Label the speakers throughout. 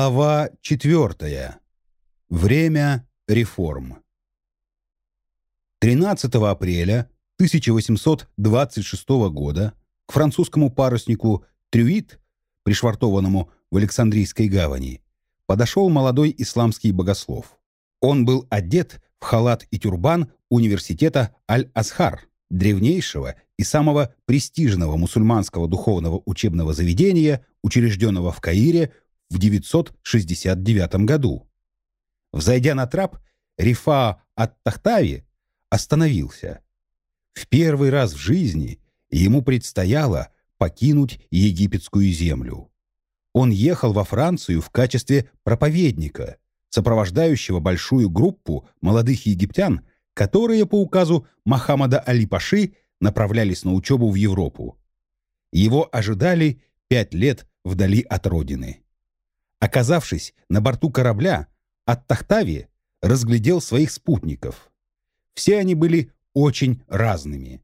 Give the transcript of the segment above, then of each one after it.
Speaker 1: Глава четвертая. Время реформ. 13 апреля 1826 года к французскому паруснику «Трюит», пришвартованному в Александрийской гавани, подошел молодой исламский богослов. Он был одет в халат и тюрбан университета Аль-Асхар, древнейшего и самого престижного мусульманского духовного учебного заведения, учрежденного в Каире в 969 году. Взойдя на трап, Рифа ат-Тахтави остановился. В первый раз в жизни ему предстояло покинуть египетскую землю. Он ехал во Францию в качестве проповедника, сопровождающего большую группу молодых египтян, которые по указу Мохаммада Али-Паши направлялись на учебу в Европу. Его ожидали пять лет вдали от родины. Оказавшись на борту корабля, Ат-Тахтави разглядел своих спутников. Все они были очень разными.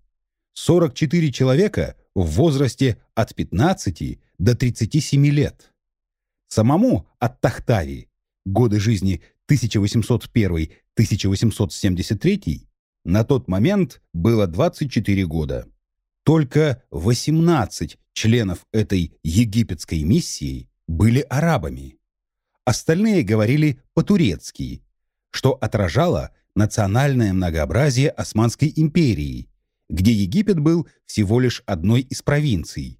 Speaker 1: 44 человека в возрасте от 15 до 37 лет. Самому Ат-Тахтави годы жизни 1801-1873 на тот момент было 24 года. Только 18 членов этой египетской миссии были арабами. Остальные говорили по-турецки, что отражало национальное многообразие Османской империи, где Египет был всего лишь одной из провинций.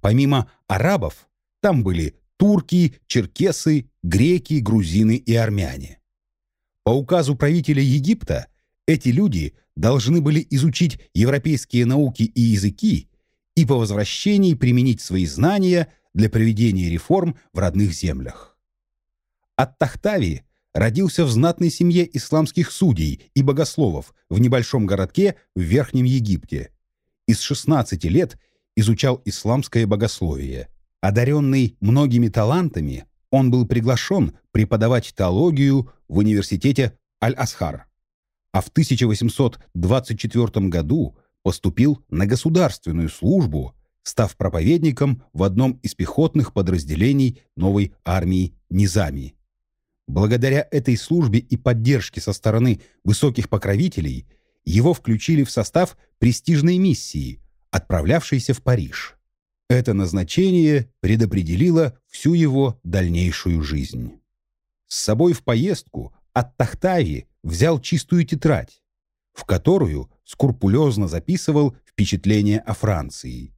Speaker 1: Помимо арабов, там были турки, черкесы, греки, грузины и армяне. По указу правителя Египта эти люди должны были изучить европейские науки и языки и по возвращении применить свои знания – для проведения реформ в родных землях. Ат-Тахтави родился в знатной семье исламских судей и богословов в небольшом городке в Верхнем Египте. Из 16 лет изучал исламское богословие. Одаренный многими талантами, он был приглашен преподавать теологию в университете Аль-Асхар, а в 1824 году поступил на государственную службу став проповедником в одном из пехотных подразделений новой армии Низами. Благодаря этой службе и поддержке со стороны высоких покровителей его включили в состав престижной миссии, отправлявшейся в Париж. Это назначение предопределило всю его дальнейшую жизнь. С собой в поездку от Тахтави взял чистую тетрадь, в которую скрупулезно записывал впечатления о Франции.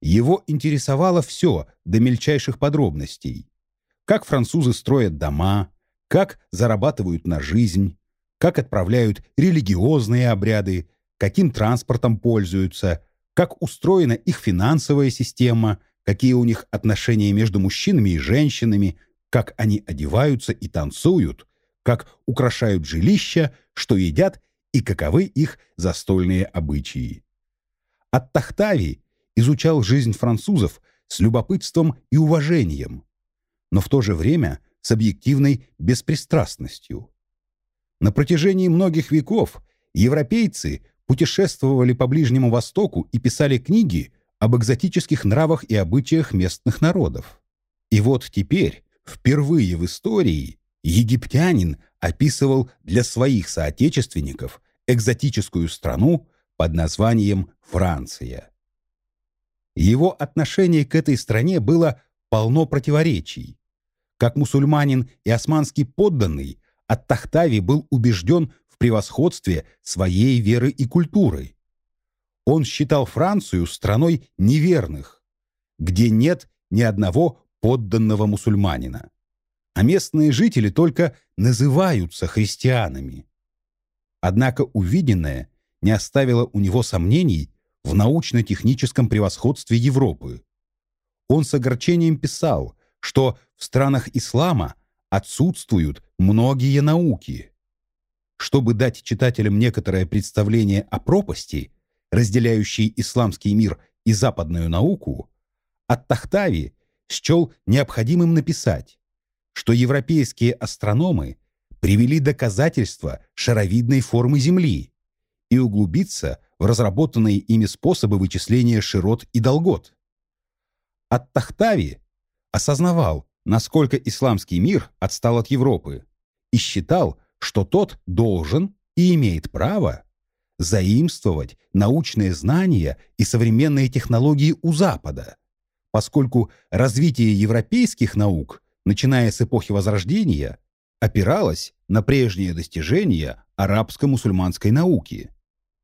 Speaker 1: Его интересовало все до мельчайших подробностей. Как французы строят дома, как зарабатывают на жизнь, как отправляют религиозные обряды, каким транспортом пользуются, как устроена их финансовая система, какие у них отношения между мужчинами и женщинами, как они одеваются и танцуют, как украшают жилища, что едят и каковы их застольные обычаи. От Тахтави изучал жизнь французов с любопытством и уважением, но в то же время с объективной беспристрастностью. На протяжении многих веков европейцы путешествовали по Ближнему Востоку и писали книги об экзотических нравах и обычаях местных народов. И вот теперь, впервые в истории, египтянин описывал для своих соотечественников экзотическую страну под названием Франция. Его отношение к этой стране было полно противоречий. Как мусульманин и османский подданный, Ат-Тахтави был убежден в превосходстве своей веры и культуры. Он считал Францию страной неверных, где нет ни одного подданного мусульманина, а местные жители только называются христианами. Однако увиденное не оставило у него сомнений в научно-техническом превосходстве Европы. Он с огорчением писал, что в странах ислама отсутствуют многие науки. Чтобы дать читателям некоторое представление о пропасти, разделяющей исламский мир и западную науку, Ат-Тахтави счел необходимым написать, что европейские астрономы привели доказательства шаровидной формы Земли и углубиться в разработанные ими способы вычисления широт и долгот. Ат-Тахтави осознавал насколько исламский мир отстал от Европы, и считал, что тот должен и имеет право заимствовать научные знания и современные технологии у Запада, поскольку развитие европейских наук, начиная с эпохи Возрождения, опиралось на прежние достижения арабско-мусульманской науки.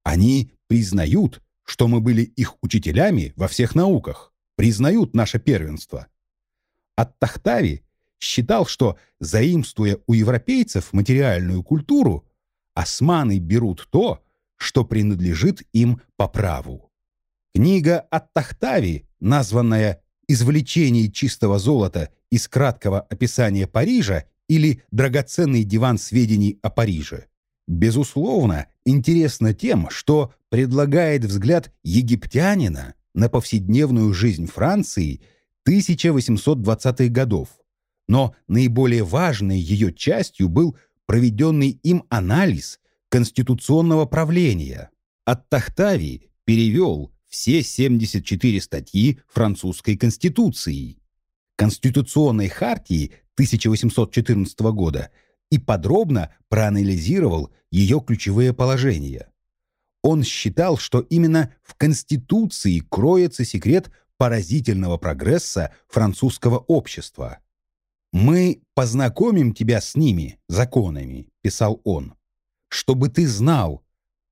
Speaker 1: Они признают, что мы были их учителями во всех науках, признают наше первенство. Ат-Тахтави считал, что, заимствуя у европейцев материальную культуру, османы берут то, что принадлежит им по праву. Книга Ат-Тахтави, названная «Извлечение чистого золота из краткого описания Парижа» или «Драгоценный диван сведений о Париже», безусловно, интересна тем, что предлагает взгляд египтянина на повседневную жизнь Франции 1820-х годов. Но наиболее важной ее частью был проведенный им анализ конституционного правления. От Тахтави перевел все 74 статьи французской конституции, Конституционной хартии 1814 года и подробно проанализировал ее ключевые положения. Он считал, что именно в Конституции кроется секрет поразительного прогресса французского общества. «Мы познакомим тебя с ними, законами», — писал он, «чтобы ты знал,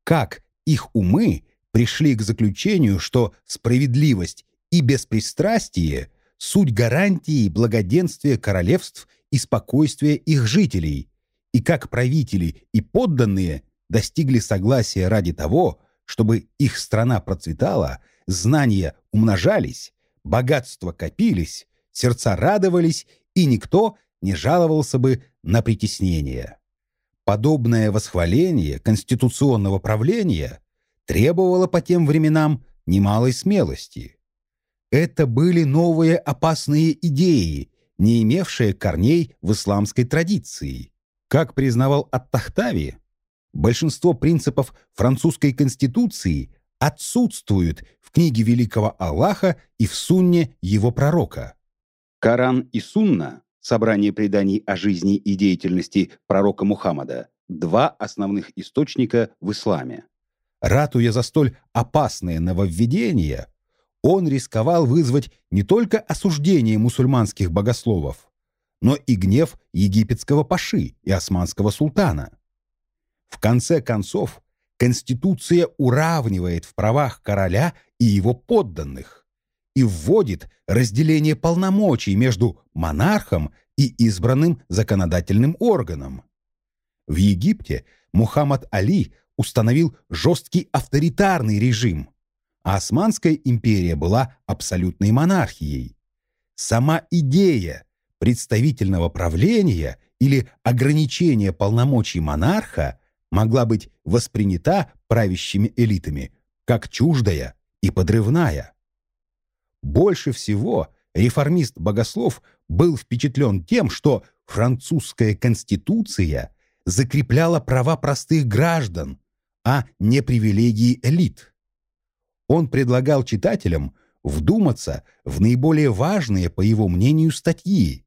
Speaker 1: как их умы пришли к заключению, что справедливость и беспристрастие — суть гарантии благоденствия королевств и спокойствия их жителей, и как правители и подданные достигли согласия ради того, чтобы их страна процветала, знания умножались, богатства копились, сердца радовались, и никто не жаловался бы на притеснение. Подобное восхваление конституционного правления требовало по тем временам немалой смелости. Это были новые опасные идеи, не имевшие корней в исламской традиции. Как признавал Ат-Тахтави, большинство принципов французской конституции отсутствуют в книге великого Аллаха и в сунне его пророка. Коран и сунна – собрание преданий о жизни и деятельности пророка Мухаммада – два основных источника в исламе. Ратуя за столь опасные нововведения, он рисковал вызвать не только осуждение мусульманских богословов, но и гнев египетского паши и османского султана. В конце концов, Конституция уравнивает в правах короля и его подданных и вводит разделение полномочий между монархом и избранным законодательным органом. В Египте Мухаммад Али установил жесткий авторитарный режим, а Османская империя была абсолютной монархией. Сама идея представительного правления или ограничения полномочий монарха могла быть воспринята правящими элитами как чуждая и подрывная. Больше всего реформист-богослов был впечатлен тем, что французская конституция закрепляла права простых граждан, а не привилегии элит. Он предлагал читателям вдуматься в наиболее важные, по его мнению, статьи,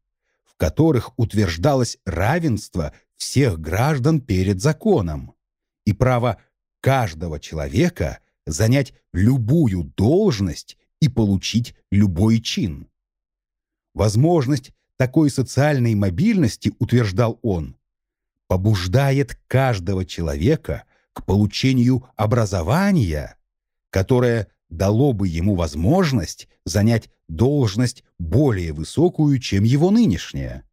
Speaker 1: в которых утверждалось равенство всех граждан перед законом и право каждого человека занять любую должность и получить любой чин. Возможность такой социальной мобильности, утверждал он, побуждает каждого человека к получению образования, которое дало бы ему возможность занять должность более высокую, чем его нынешняя.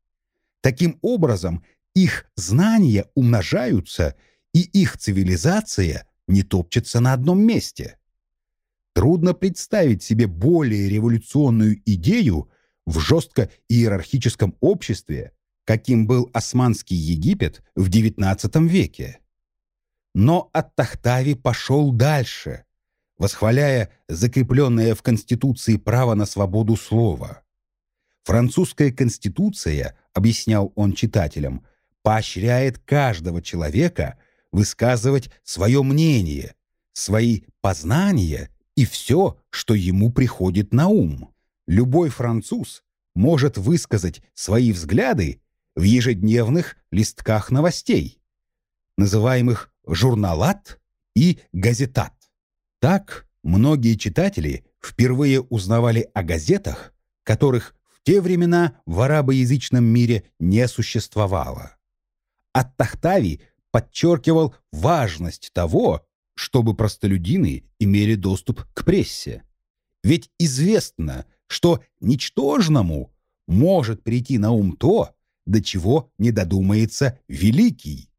Speaker 1: Таким образом, их знания умножаются, и их цивилизация не топчется на одном месте. Трудно представить себе более революционную идею в жестко иерархическом обществе, каким был Османский Египет в XIX веке. Но Ат-Тахтави пошел дальше – восхваляя закрепленное в Конституции право на свободу слова. Французская Конституция, объяснял он читателям, поощряет каждого человека высказывать свое мнение, свои познания и все, что ему приходит на ум. Любой француз может высказать свои взгляды в ежедневных листках новостей, называемых журналат и газетат. Так многие читатели впервые узнавали о газетах, которых в те времена в арабоязычном мире не существовало. Ат-Тахтави подчеркивал важность того, чтобы простолюдины имели доступ к прессе. Ведь известно, что ничтожному может прийти на ум то, до чего не додумается великий.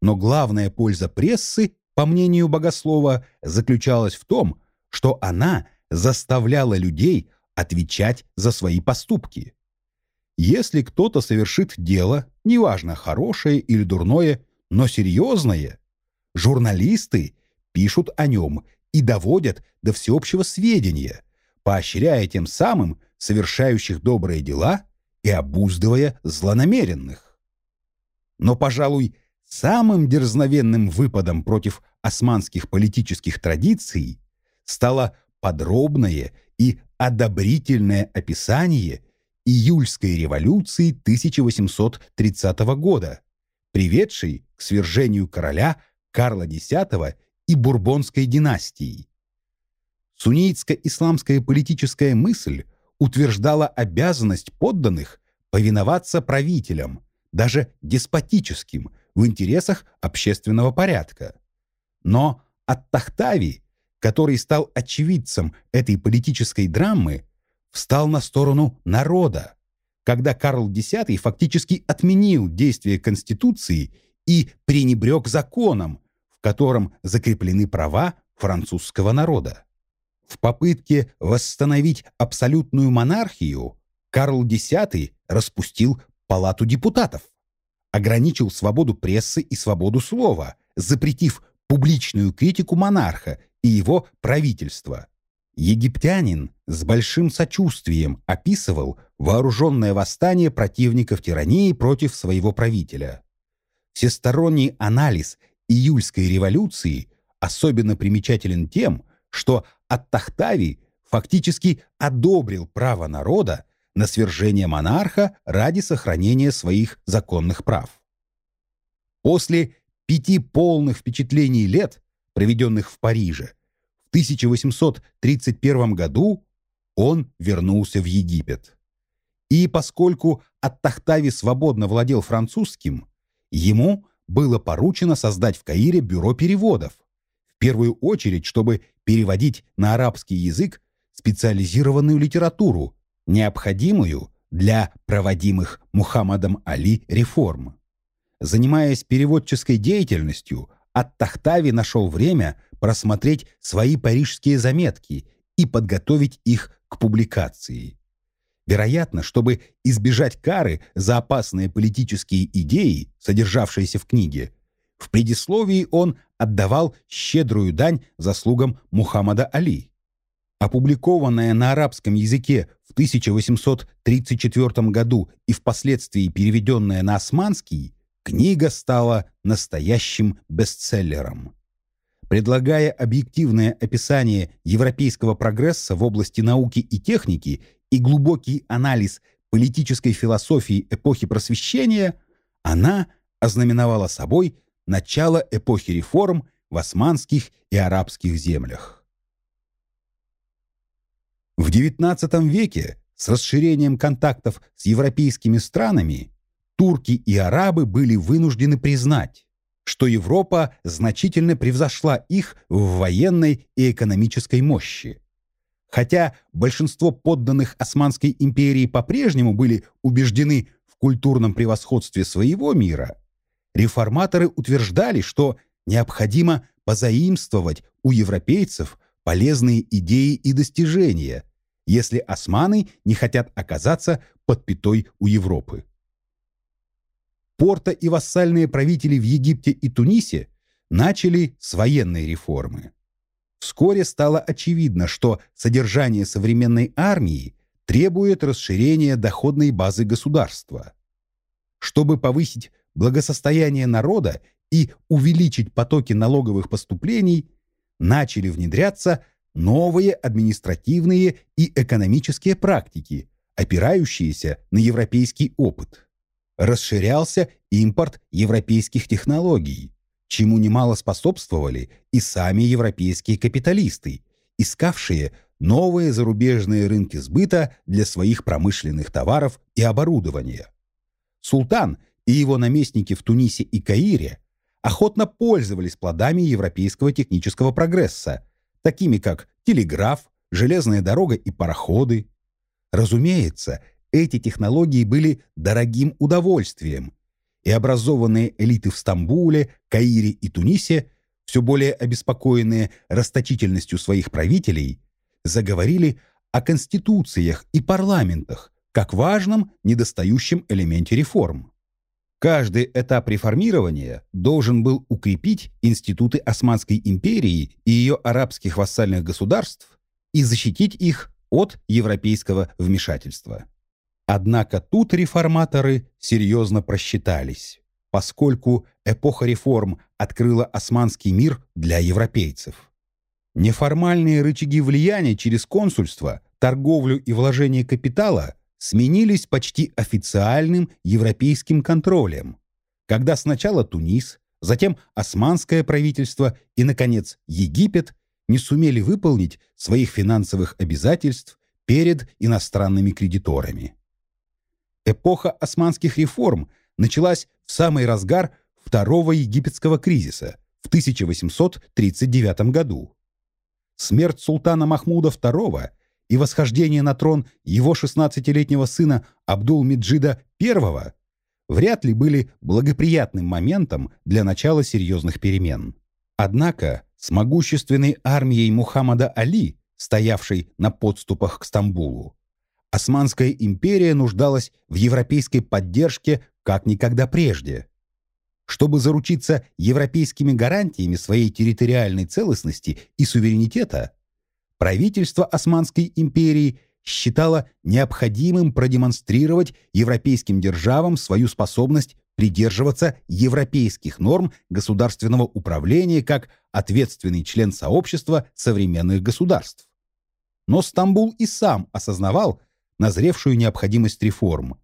Speaker 1: Но главная польза прессы, по мнению богослова, заключалась в том, что она заставляла людей отвечать за свои поступки. Если кто-то совершит дело, неважно, хорошее или дурное, но серьезное, журналисты пишут о нем и доводят до всеобщего сведения, поощряя тем самым совершающих добрые дела и обуздывая злонамеренных. Но, пожалуй, самым дерзновенным выпадом против османских политических традиций стало подробное и одобрительное описание июльской революции 1830 года, приведшей к свержению короля Карла X и Бурбонской династии. Суннитско-исламская политическая мысль утверждала обязанность подданных повиноваться правителям, даже деспотическим, в интересах общественного порядка. Но от Тахтави, который стал очевидцем этой политической драмы, встал на сторону народа, когда Карл X фактически отменил действие Конституции и пренебрег законом, в котором закреплены права французского народа. В попытке восстановить абсолютную монархию Карл X распустил Палату депутатов, ограничил свободу прессы и свободу слова, запретив публичную критику монарха и его правительства. Египтянин с большим сочувствием описывал вооруженное восстание противников тирании против своего правителя. Всесторонний анализ июльской революции особенно примечателен тем, что Ат-Тахтави фактически одобрил право народа на свержение монарха ради сохранения своих законных прав. После пяти полных впечатлений лет, проведенных в Париже, в 1831 году он вернулся в Египет. И поскольку Ат-Тахтави свободно владел французским, ему было поручено создать в Каире бюро переводов, в первую очередь, чтобы переводить на арабский язык специализированную литературу, необходимую для проводимых Мухаммадом Али реформ. Занимаясь переводческой деятельностью, Ат-Тахтави нашел время просмотреть свои парижские заметки и подготовить их к публикации. Вероятно, чтобы избежать кары за опасные политические идеи, содержавшиеся в книге, в предисловии он отдавал щедрую дань заслугам Мухаммада Али. Опубликованная на арабском языке в 1834 году и впоследствии переведенная на османский, книга стала настоящим бестселлером. Предлагая объективное описание европейского прогресса в области науки и техники и глубокий анализ политической философии эпохи Просвещения, она ознаменовала собой начало эпохи реформ в османских и арабских землях. В XIX веке с расширением контактов с европейскими странами турки и арабы были вынуждены признать, что Европа значительно превзошла их в военной и экономической мощи. Хотя большинство подданных Османской империи по-прежнему были убеждены в культурном превосходстве своего мира, реформаторы утверждали, что необходимо позаимствовать у европейцев полезные идеи и достижения, если османы не хотят оказаться под пятой у Европы. Порта и вассальные правители в Египте и Тунисе начали с военной реформы. Вскоре стало очевидно, что содержание современной армии требует расширения доходной базы государства. Чтобы повысить благосостояние народа и увеличить потоки налоговых поступлений, начали внедряться новые административные и экономические практики, опирающиеся на европейский опыт. Расширялся импорт европейских технологий, чему немало способствовали и сами европейские капиталисты, искавшие новые зарубежные рынки сбыта для своих промышленных товаров и оборудования. Султан и его наместники в Тунисе и Каире охотно пользовались плодами европейского технического прогресса, такими как телеграф, железная дорога и пароходы. Разумеется, эти технологии были дорогим удовольствием, и образованные элиты в Стамбуле, Каире и Тунисе, все более обеспокоенные расточительностью своих правителей, заговорили о конституциях и парламентах как важном недостающем элементе реформ. Каждый этап реформирования должен был укрепить институты Османской империи и ее арабских вассальных государств и защитить их от европейского вмешательства. Однако тут реформаторы серьезно просчитались, поскольку эпоха реформ открыла османский мир для европейцев. Неформальные рычаги влияния через консульство, торговлю и вложение капитала сменились почти официальным европейским контролем, когда сначала Тунис, затем османское правительство и, наконец, Египет не сумели выполнить своих финансовых обязательств перед иностранными кредиторами. Эпоха османских реформ началась в самый разгар Второго египетского кризиса в 1839 году. Смерть султана Махмуда II и восхождение на трон его 16-летнего сына Абдул-Меджида I вряд ли были благоприятным моментом для начала серьезных перемен. Однако с могущественной армией Мухаммада Али, стоявшей на подступах к Стамбулу, Османская империя нуждалась в европейской поддержке как никогда прежде. Чтобы заручиться европейскими гарантиями своей территориальной целостности и суверенитета, правительство Османской империи считало необходимым продемонстрировать европейским державам свою способность придерживаться европейских норм государственного управления как ответственный член сообщества современных государств. Но Стамбул и сам осознавал, назревшую необходимость реформ.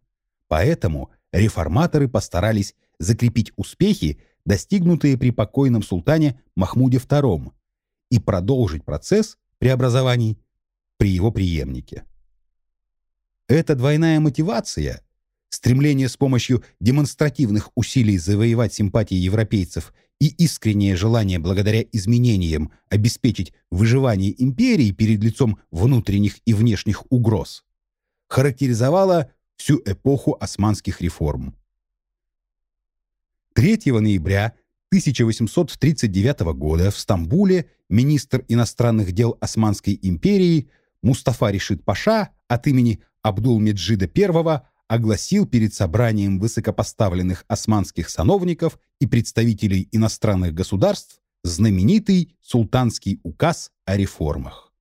Speaker 1: Поэтому реформаторы постарались закрепить успехи, достигнутые при покойном султане Махмуде II, и продолжить процесс преобразований при его преемнике. Эта двойная мотивация, стремление с помощью демонстративных усилий завоевать симпатии европейцев и искреннее желание благодаря изменениям обеспечить выживание империи перед лицом внутренних и внешних угроз, характеризовала всю эпоху османских реформ. 3 ноября 1839 года в Стамбуле министр иностранных дел Османской империи Мустафа Решит Паша от имени Абдул-Меджида I огласил перед собранием высокопоставленных османских сановников и представителей иностранных государств знаменитый султанский указ о реформах.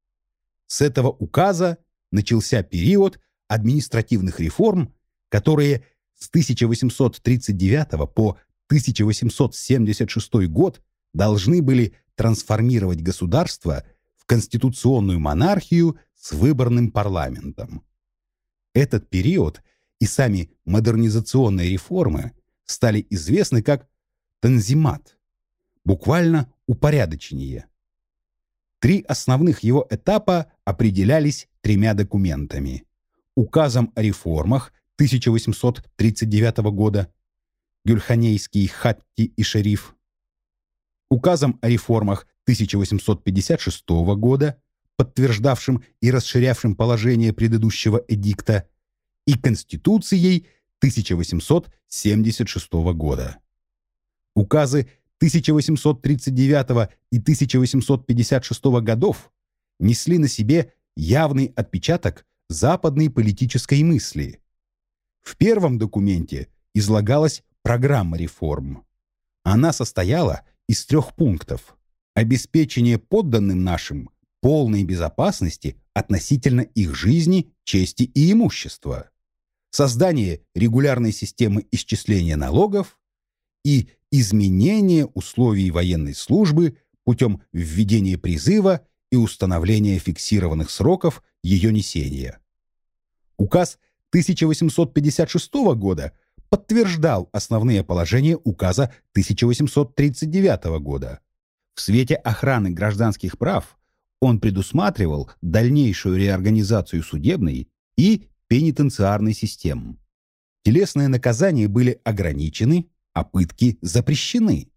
Speaker 1: С этого указа начался период административных реформ, которые с 1839 по 1876 год должны были трансформировать государство в конституционную монархию с выборным парламентом. Этот период и сами модернизационные реформы стали известны как танзимат, буквально упорядочение. Три основных его этапа определялись тремя документами указом о реформах 1839 года, Гюльханейский Хатти и Шериф, указом о реформах 1856 года, подтверждавшим и расширявшим положение предыдущего эдикта, и Конституцией 1876 года. Указы 1839 и 1856 годов несли на себе явный отпечаток западной политической мысли. В первом документе излагалась программа реформ. Она состояла из трех пунктов. Обеспечение подданным нашим полной безопасности относительно их жизни, чести и имущества. Создание регулярной системы исчисления налогов и изменение условий военной службы путем введения призыва и установления фиксированных сроков ее несения. Указ 1856 года подтверждал основные положения указа 1839 года. В свете охраны гражданских прав он предусматривал дальнейшую реорганизацию судебной и пенитенциарной систем. Телесные наказания были ограничены, а пытки запрещены.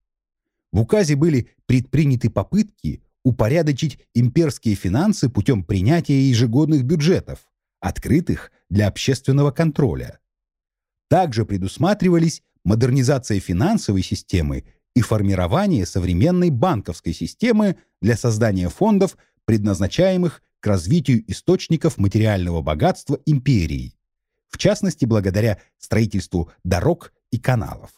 Speaker 1: В указе были предприняты попытки упорядочить имперские финансы путем принятия ежегодных бюджетов, открытых для общественного контроля. Также предусматривались модернизация финансовой системы и формирование современной банковской системы для создания фондов, предназначаемых к развитию источников материального богатства империи, в частности благодаря строительству дорог и каналов.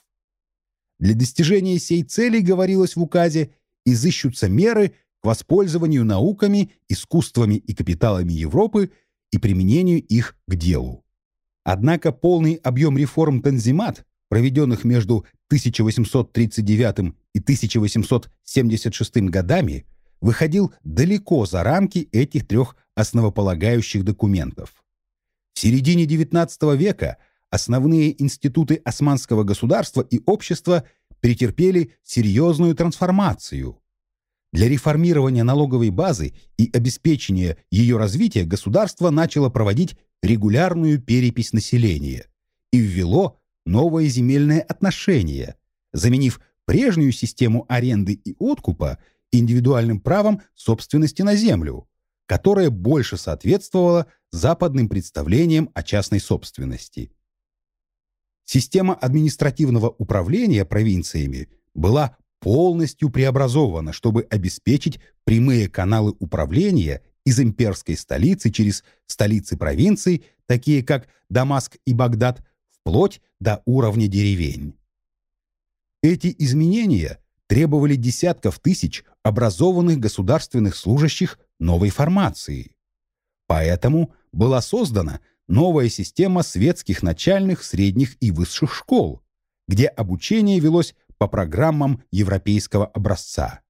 Speaker 1: Для достижения сей цели, говорилось в указе, изыщутся меры к воспользованию науками, искусствами и капиталами Европы и применению их к делу. Однако полный объем реформ Танзимат, проведенных между 1839 и 1876 годами, выходил далеко за рамки этих трех основополагающих документов. В середине XIX века основные институты османского государства и общества претерпели серьезную трансформацию. Для реформирования налоговой базы и обеспечения ее развития государство начало проводить регулярную перепись населения и ввело новое земельное отношение, заменив прежнюю систему аренды и откупа индивидуальным правом собственности на землю, которая больше соответствовала западным представлениям о частной собственности. Система административного управления провинциями была полностью преобразована, чтобы обеспечить прямые каналы управления из имперской столицы через столицы провинций, такие как Дамаск и Багдад, вплоть до уровня деревень. Эти изменения требовали десятков тысяч образованных государственных служащих новой формации. Поэтому была создана новая система светских начальных, средних и высших школ, где обучение велось по программам европейского образца.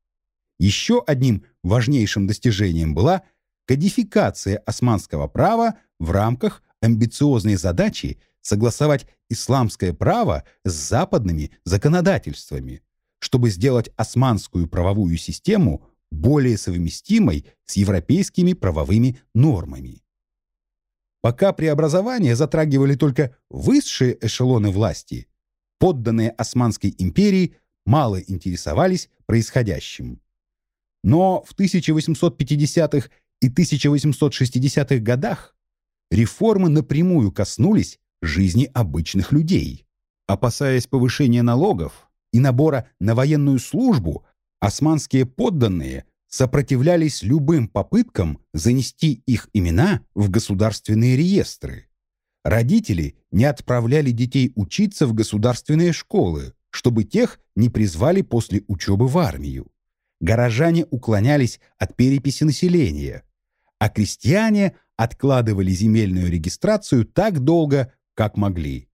Speaker 1: Еще одним важнейшим достижением была кодификация османского права в рамках амбициозной задачи согласовать исламское право с западными законодательствами, чтобы сделать османскую правовую систему более совместимой с европейскими правовыми нормами. Пока преобразования затрагивали только высшие эшелоны власти, подданные Османской империи мало интересовались происходящим. Но в 1850-х и 1860-х годах реформы напрямую коснулись жизни обычных людей. Опасаясь повышения налогов и набора на военную службу, османские подданные сопротивлялись любым попыткам занести их имена в государственные реестры. Родители не отправляли детей учиться в государственные школы, чтобы тех не призвали после учебы в армию. Горожане уклонялись от переписи населения, а крестьяне откладывали земельную регистрацию так долго, как могли.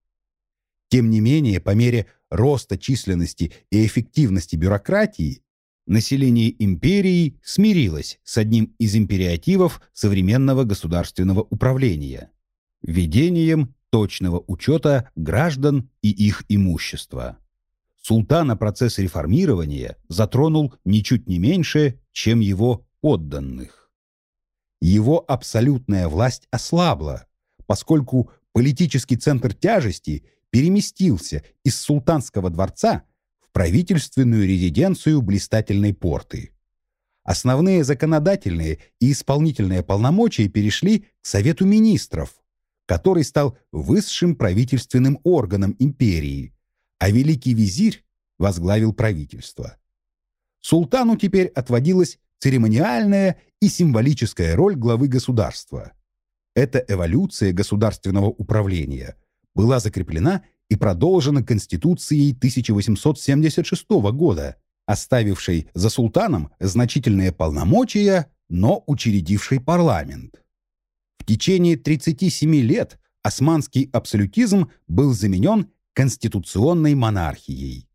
Speaker 1: Тем не менее, по мере роста численности и эффективности бюрократии, население империи смирилось с одним из империативов современного государственного управления – введением точного учета граждан и их имущества. Султана процесс реформирования затронул ничуть не меньше, чем его подданных. Его абсолютная власть ослабла, поскольку политический центр тяжести переместился из султанского дворца в правительственную резиденцию блистательной порты. Основные законодательные и исполнительные полномочия перешли к Совету министров, который стал высшим правительственным органом империи, а великий визирь возглавил правительство. Султану теперь отводилась церемониальная и символическая роль главы государства. Эта эволюция государственного управления была закреплена и продолжена Конституцией 1876 года, оставившей за султаном значительные полномочия, но учредившей парламент. В течение 37 лет османский абсолютизм был заменен конституционной монархией.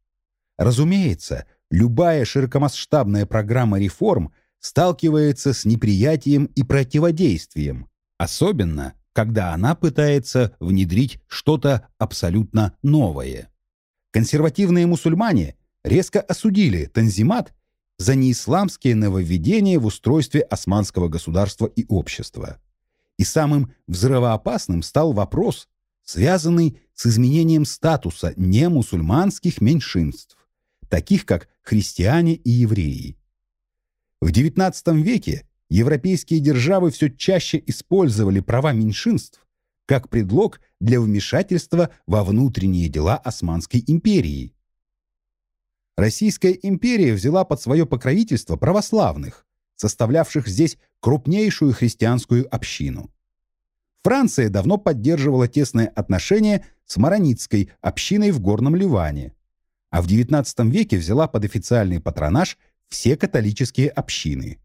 Speaker 1: Разумеется, любая широкомасштабная программа реформ сталкивается с неприятием и противодействием, особенно когда она пытается внедрить что-то абсолютно новое. Консервативные мусульмане резко осудили Танзимат за неисламские нововведения в устройстве османского государства и общества. И самым взрывоопасным стал вопрос, связанный с изменением статуса немусульманских меньшинств, таких как христиане и евреи. В XIX веке европейские державы все чаще использовали права меньшинств как предлог для вмешательства во внутренние дела Османской империи. Российская империя взяла под свое покровительство православных, составлявших здесь крупнейшую христианскую общину. Франция давно поддерживала тесные отношения с маронитской общиной в Горном Ливане, а в XIX веке взяла под официальный патронаж все католические общины.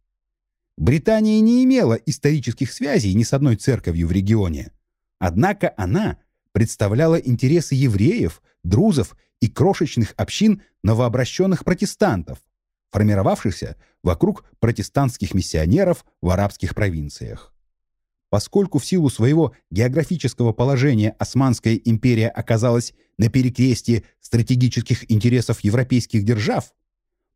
Speaker 1: Британия не имела исторических связей ни с одной церковью в регионе, однако она представляла интересы евреев, друзов и крошечных общин новообращенных протестантов, формировавшихся вокруг протестантских миссионеров в арабских провинциях. Поскольку в силу своего географического положения Османская империя оказалась на перекрестье стратегических интересов европейских держав,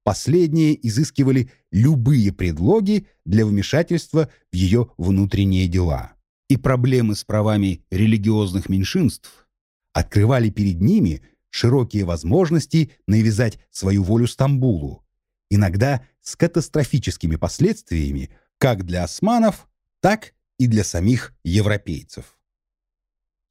Speaker 1: последние изыскивали любые предлоги для вмешательства в ее внутренние дела. И проблемы с правами религиозных меньшинств открывали перед ними широкие возможности навязать свою волю Стамбулу, иногда с катастрофическими последствиями как для османов, так и для самих европейцев.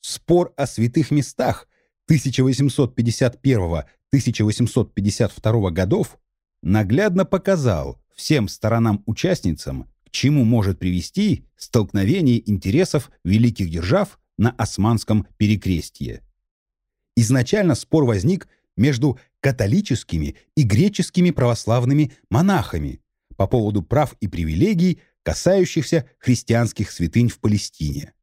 Speaker 1: Спор о святых местах 1851-1852 годов наглядно показал всем сторонам-участницам, к чему может привести столкновение интересов великих держав на Османском перекрестье. Изначально спор возник между католическими и греческими православными монахами по поводу прав и привилегий, касающихся христианских святынь в Палестине.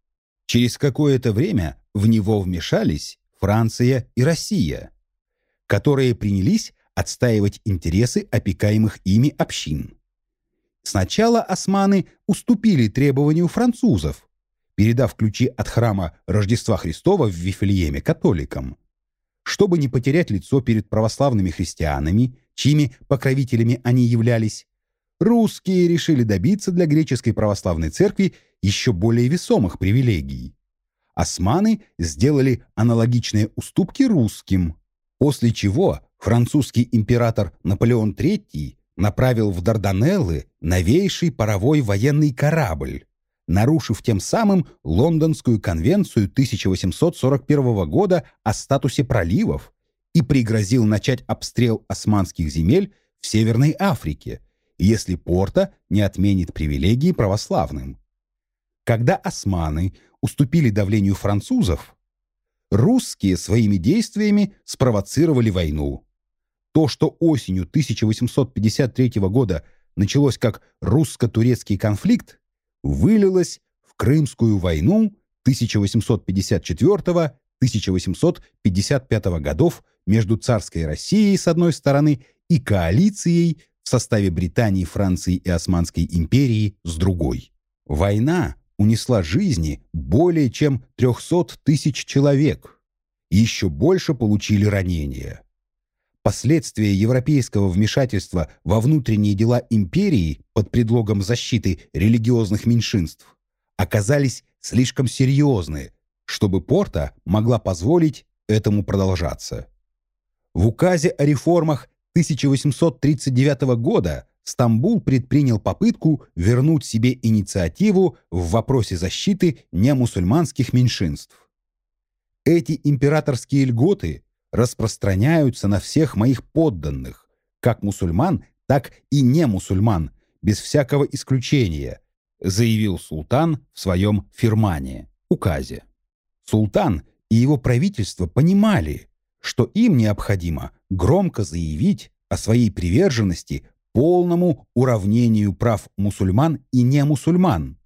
Speaker 1: Через какое-то время в него вмешались Франция и Россия, которые принялись отстаивать интересы опекаемых ими общин. Сначала османы уступили требованию французов, передав ключи от храма Рождества Христова в Вифлееме католикам. Чтобы не потерять лицо перед православными христианами, чьими покровителями они являлись, русские решили добиться для греческой православной церкви еще более весомых привилегий. Османы сделали аналогичные уступки русским, после чего французский император Наполеон III направил в Дарданеллы новейший паровой военный корабль, нарушив тем самым Лондонскую конвенцию 1841 года о статусе проливов и пригрозил начать обстрел османских земель в Северной Африке, если Порта не отменит привилегии православным. Когда османы уступили давлению французов, русские своими действиями спровоцировали войну. То, что осенью 1853 года началось как русско-турецкий конфликт, вылилось в Крымскую войну 1854-1855 годов между царской Россией с одной стороны и коалицией в составе Британии, Франции и Османской империи с другой. Война унесла жизни более чем 300 тысяч человек. Еще больше получили ранения. Последствия европейского вмешательства во внутренние дела империи под предлогом защиты религиозных меньшинств оказались слишком серьезны, чтобы Порта могла позволить этому продолжаться. В указе о реформах 1839 года Стамбул предпринял попытку вернуть себе инициативу в вопросе защиты немусульманских меньшинств. Эти императорские льготы распространяются на всех моих подданных, как мусульман, так и не мусульман, без всякого исключения, заявил султан в своем фирмане, указе. Султан и его правительство понимали, что им необходимо громко заявить о своей приверженности полному уравнению прав мусульман и не мусульман,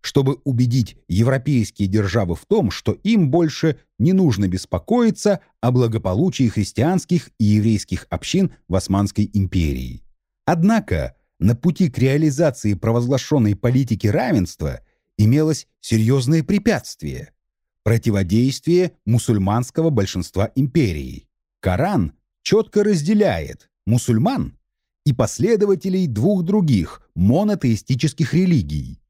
Speaker 1: чтобы убедить европейские державы в том, что им больше не нужно беспокоиться о благополучии христианских и еврейских общин в Османской империи. Однако на пути к реализации провозглашенной политики равенства имелось серьезное препятствие – противодействие мусульманского большинства империи. Коран четко разделяет мусульман и последователей двух других монотеистических религий.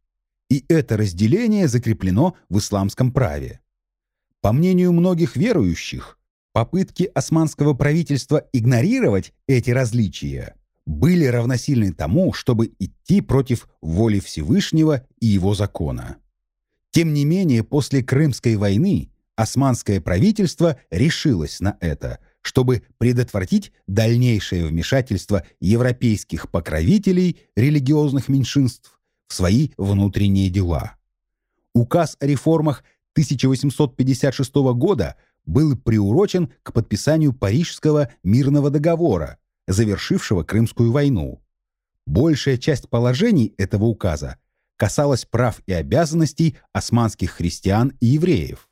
Speaker 1: И это разделение закреплено в исламском праве. По мнению многих верующих, попытки османского правительства игнорировать эти различия были равносильны тому, чтобы идти против воли Всевышнего и его закона. Тем не менее, после Крымской войны османское правительство решилось на это, чтобы предотвратить дальнейшее вмешательство европейских покровителей религиозных меньшинств в свои внутренние дела. Указ о реформах 1856 года был приурочен к подписанию Парижского мирного договора, завершившего Крымскую войну. Большая часть положений этого указа касалась прав и обязанностей османских христиан и евреев.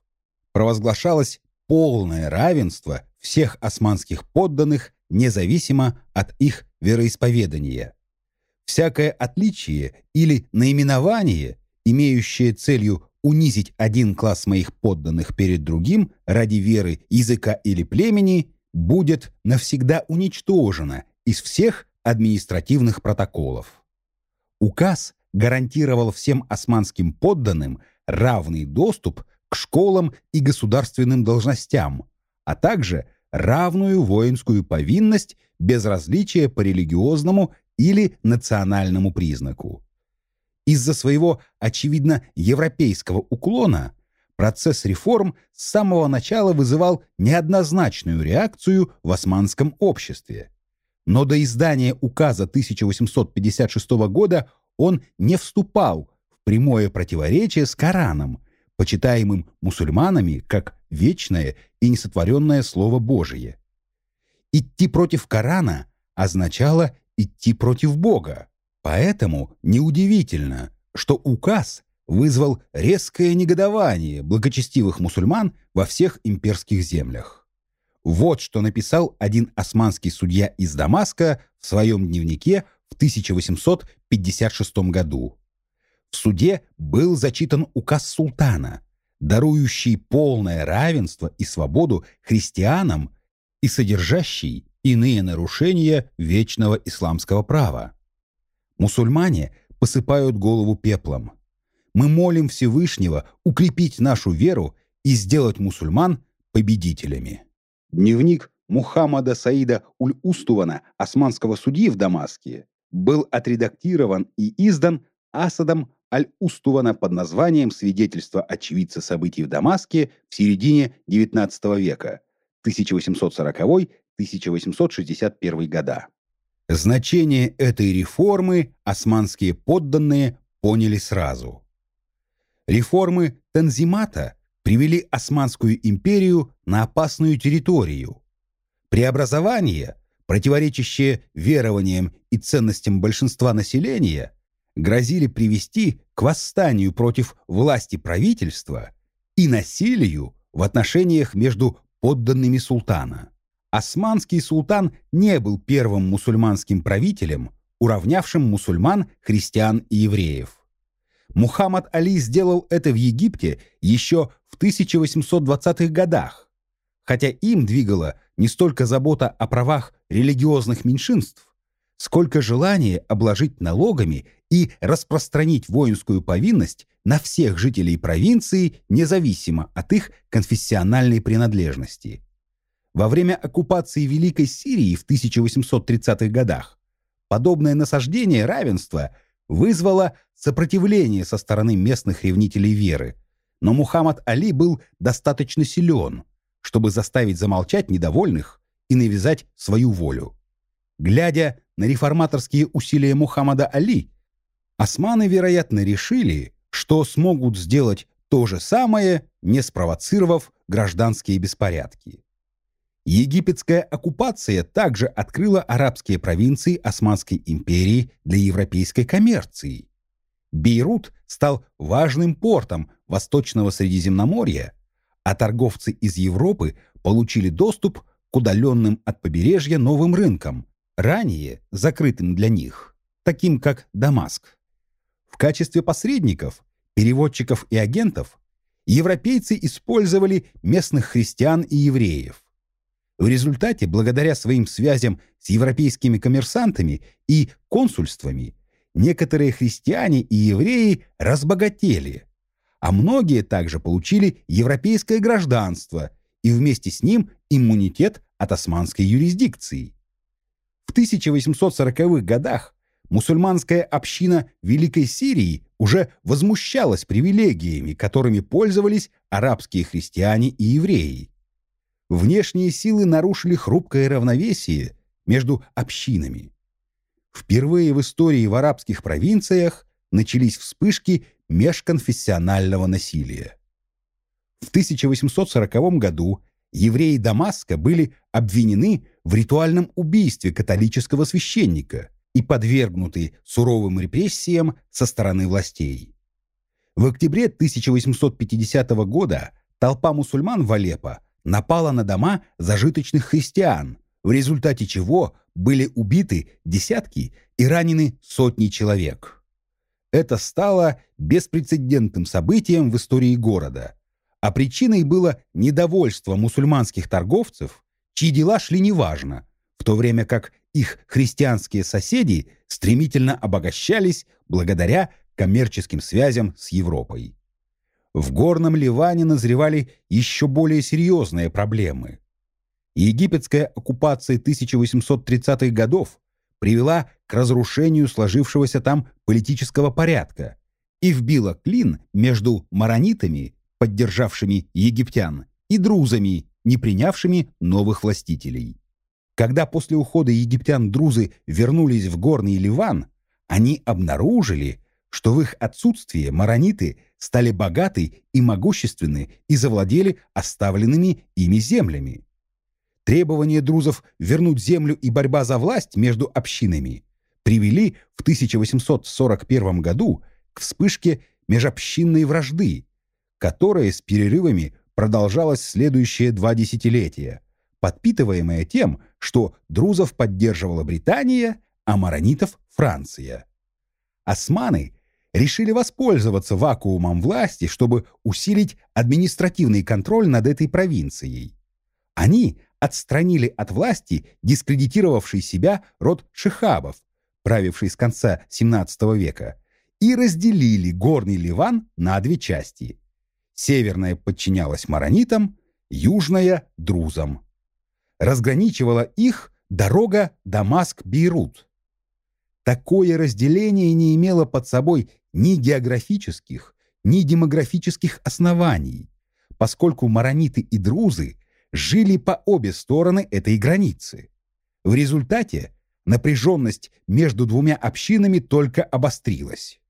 Speaker 1: Провозглашалось полное равенство всех османских подданных независимо от их вероисповедания. Всякое отличие или наименование, имеющее целью унизить один класс моих подданных перед другим ради веры, языка или племени, будет навсегда уничтожено из всех административных протоколов. Указ гарантировал всем османским подданным равный доступ к школам и государственным должностям, а также равную воинскую повинность без различия по религиозному или национальному признаку. Из-за своего, очевидно, европейского уклона процесс реформ с самого начала вызывал неоднозначную реакцию в османском обществе. Но до издания указа 1856 года он не вступал в прямое противоречие с Кораном, почитаемым мусульманами как вечное и несотворенное Слово Божие. Идти против Корана означало идти против Бога. Поэтому неудивительно, что указ вызвал резкое негодование благочестивых мусульман во всех имперских землях. Вот что написал один османский судья из Дамаска в своем дневнике в 1856 году. В суде был зачитан указ султана, дарующий полное равенство и свободу христианам и содержащий иные нарушения вечного исламского права. Мусульмане посыпают голову пеплом. Мы молим Всевышнего укрепить нашу веру и сделать мусульман победителями. Дневник Мухаммада Саида Уль-Устувана, османского судьи в Дамаске, был отредактирован и издан Асадом Аль-Устувана под названием «Свидетельство очевидца событий в Дамаске в середине XIX века» 1840-1861 года. Значение этой реформы османские подданные поняли сразу. Реформы Танзимата привели Османскую империю на опасную территорию. Преобразование, противоречащее верованиям и ценностям большинства населения, грозили привести к восстанию против власти правительства и насилию в отношениях между подданными султана. Османский султан не был первым мусульманским правителем, уравнявшим мусульман, христиан и евреев. Мухаммад Али сделал это в Египте еще в 1820-х годах, хотя им двигала не столько забота о правах религиозных меньшинств, сколько желание обложить налогами и распространить воинскую повинность на всех жителей провинции, независимо от их конфессиональной принадлежности. Во время оккупации Великой Сирии в 1830-х годах подобное насаждение равенства вызвало сопротивление со стороны местных ревнителей веры, но Мухаммад Али был достаточно силен, чтобы заставить замолчать недовольных и навязать свою волю. Глядя на реформаторские усилия Мухаммада Али, османы, вероятно, решили, что смогут сделать то же самое, не спровоцировав гражданские беспорядки. Египетская оккупация также открыла арабские провинции Османской империи для европейской коммерции. Бейрут стал важным портом Восточного Средиземноморья, а торговцы из Европы получили доступ к удаленным от побережья новым рынкам, ранее закрытым для них, таким как Дамаск. В качестве посредников переводчиков и агентов, европейцы использовали местных христиан и евреев. В результате, благодаря своим связям с европейскими коммерсантами и консульствами, некоторые христиане и евреи разбогатели, а многие также получили европейское гражданство и вместе с ним иммунитет от османской юрисдикции. В 1840-х годах мусульманская община Великой Сирии уже возмущалась привилегиями, которыми пользовались арабские христиане и евреи. Внешние силы нарушили хрупкое равновесие между общинами. Впервые в истории в арабских провинциях начались вспышки межконфессионального насилия. В 1840 году евреи Дамаска были обвинены в ритуальном убийстве католического священника и подвергнуты суровым репрессиям со стороны властей. В октябре 1850 года толпа мусульман в Алеппо напала на дома зажиточных христиан, в результате чего были убиты десятки и ранены сотни человек. Это стало беспрецедентным событием в истории города, а причиной было недовольство мусульманских торговцев, чьи дела шли неважно, в то время как их христианские соседи стремительно обогащались благодаря коммерческим связям с Европой. В Горном Ливане назревали еще более серьезные проблемы. Египетская оккупация 1830-х годов привела к разрушению сложившегося там политического порядка и вбила клин между маронитами, поддержавшими египтян, и друзами, не принявшими новых властителей. Когда после ухода египтян друзы вернулись в Горный Ливан, они обнаружили, что в их отсутствие марониты стали богаты и могущественны и завладели оставленными ими землями. Требования друзов вернуть землю и борьба за власть между общинами привели в 1841 году к вспышке межобщинной вражды, которая с перерывами продолжалась следующие два десятилетия, подпитываемая тем, что друзов поддерживала Британия, а маронитов – Франция. Османы решили воспользоваться вакуумом власти, чтобы усилить административный контроль над этой провинцией. Они отстранили от власти дискредитировавший себя род шихабов, правивший с конца XVII века, и разделили горный Ливан на две части. Северная подчинялась маронитам, южная — друзам. Разграничивала их дорога Дамаск-Бейрут. Такое разделение не имело под собой ни географических, ни демографических оснований, поскольку марониты и друзы жили по обе стороны этой границы. В результате напряженность между двумя общинами только обострилась.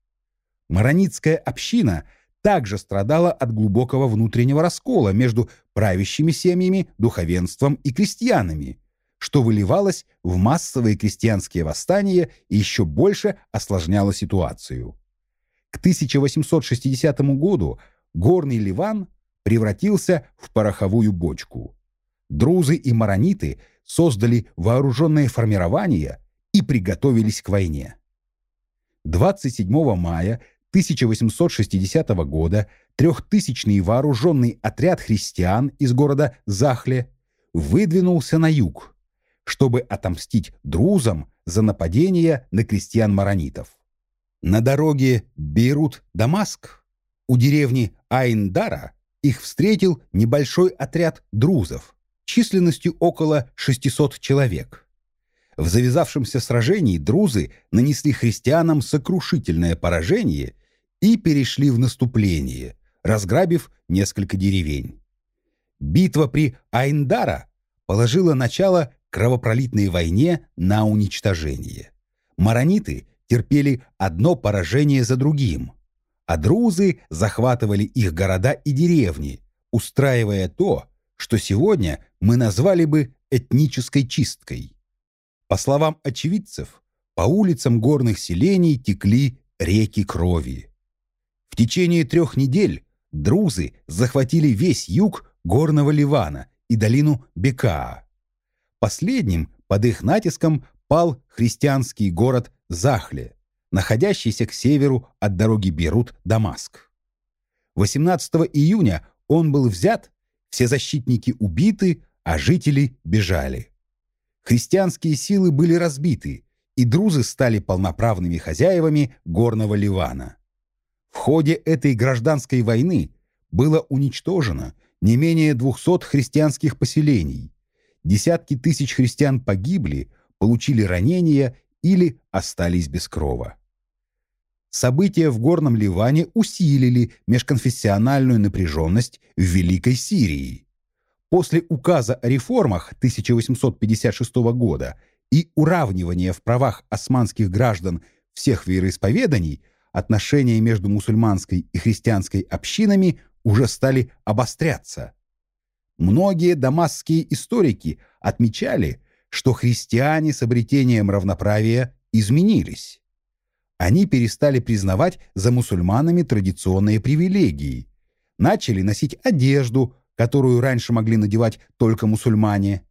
Speaker 1: Маронитская община также страдала от глубокого внутреннего раскола между правящими семьями, духовенством и крестьянами, что выливалось в массовые крестьянские восстания и еще больше осложняло ситуацию. К 1860 году Горный Ливан превратился в пороховую бочку. Друзы и марониты создали вооруженные формирования и приготовились к войне. 27 мая 1860 года трехтысячный вооруженный отряд христиан из города Захле выдвинулся на юг, чтобы отомстить друзам за нападение на крестьян-маронитов. На дороге Бейрут-Дамаск у деревни Айндара их встретил небольшой отряд друзов численностью около 600 человек. В завязавшемся сражении друзы нанесли христианам сокрушительное поражение и перешли в наступление, разграбив несколько деревень. Битва при Айндара положила начало кровопролитной войне на уничтожение. Марониты терпели одно поражение за другим – а друзы захватывали их города и деревни, устраивая то, что сегодня мы назвали бы этнической чисткой. По словам очевидцев, по улицам горных селений текли реки крови. В течение трех недель друзы захватили весь юг горного Ливана и долину Бекаа. Последним под их натиском пал христианский город Захле, находящийся к северу от дороги Берут-Дамаск. 18 июня он был взят, все защитники убиты, а жители бежали. Христианские силы были разбиты, и друзы стали полноправными хозяевами горного Ливана. В ходе этой гражданской войны было уничтожено не менее 200 христианских поселений. Десятки тысяч христиан погибли, получили ранения или остались без крова. События в Горном Ливане усилили межконфессиональную напряженность в Великой Сирии. После указа о реформах 1856 года и уравнивания в правах османских граждан всех вероисповеданий отношения между мусульманской и христианской общинами уже стали обостряться. Многие дамасские историки отмечали, что христиане с обретением равноправия изменились. Они перестали признавать за мусульманами традиционные привилегии, начали носить одежду, которую раньше могли надевать только мусульмане.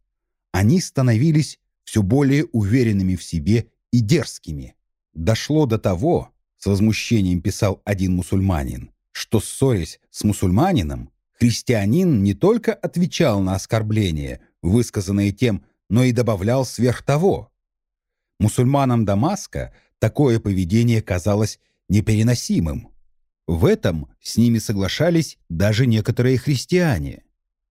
Speaker 1: Они становились все более уверенными в себе и дерзкими. Дошло до того, с возмущением писал один мусульманин, что, ссорясь с мусульманином, христианин не только отвечал на оскорбления, высказанные тем, но и добавлял сверх того. Мусульманам Дамаска такое поведение казалось непереносимым. В этом с ними соглашались даже некоторые христиане.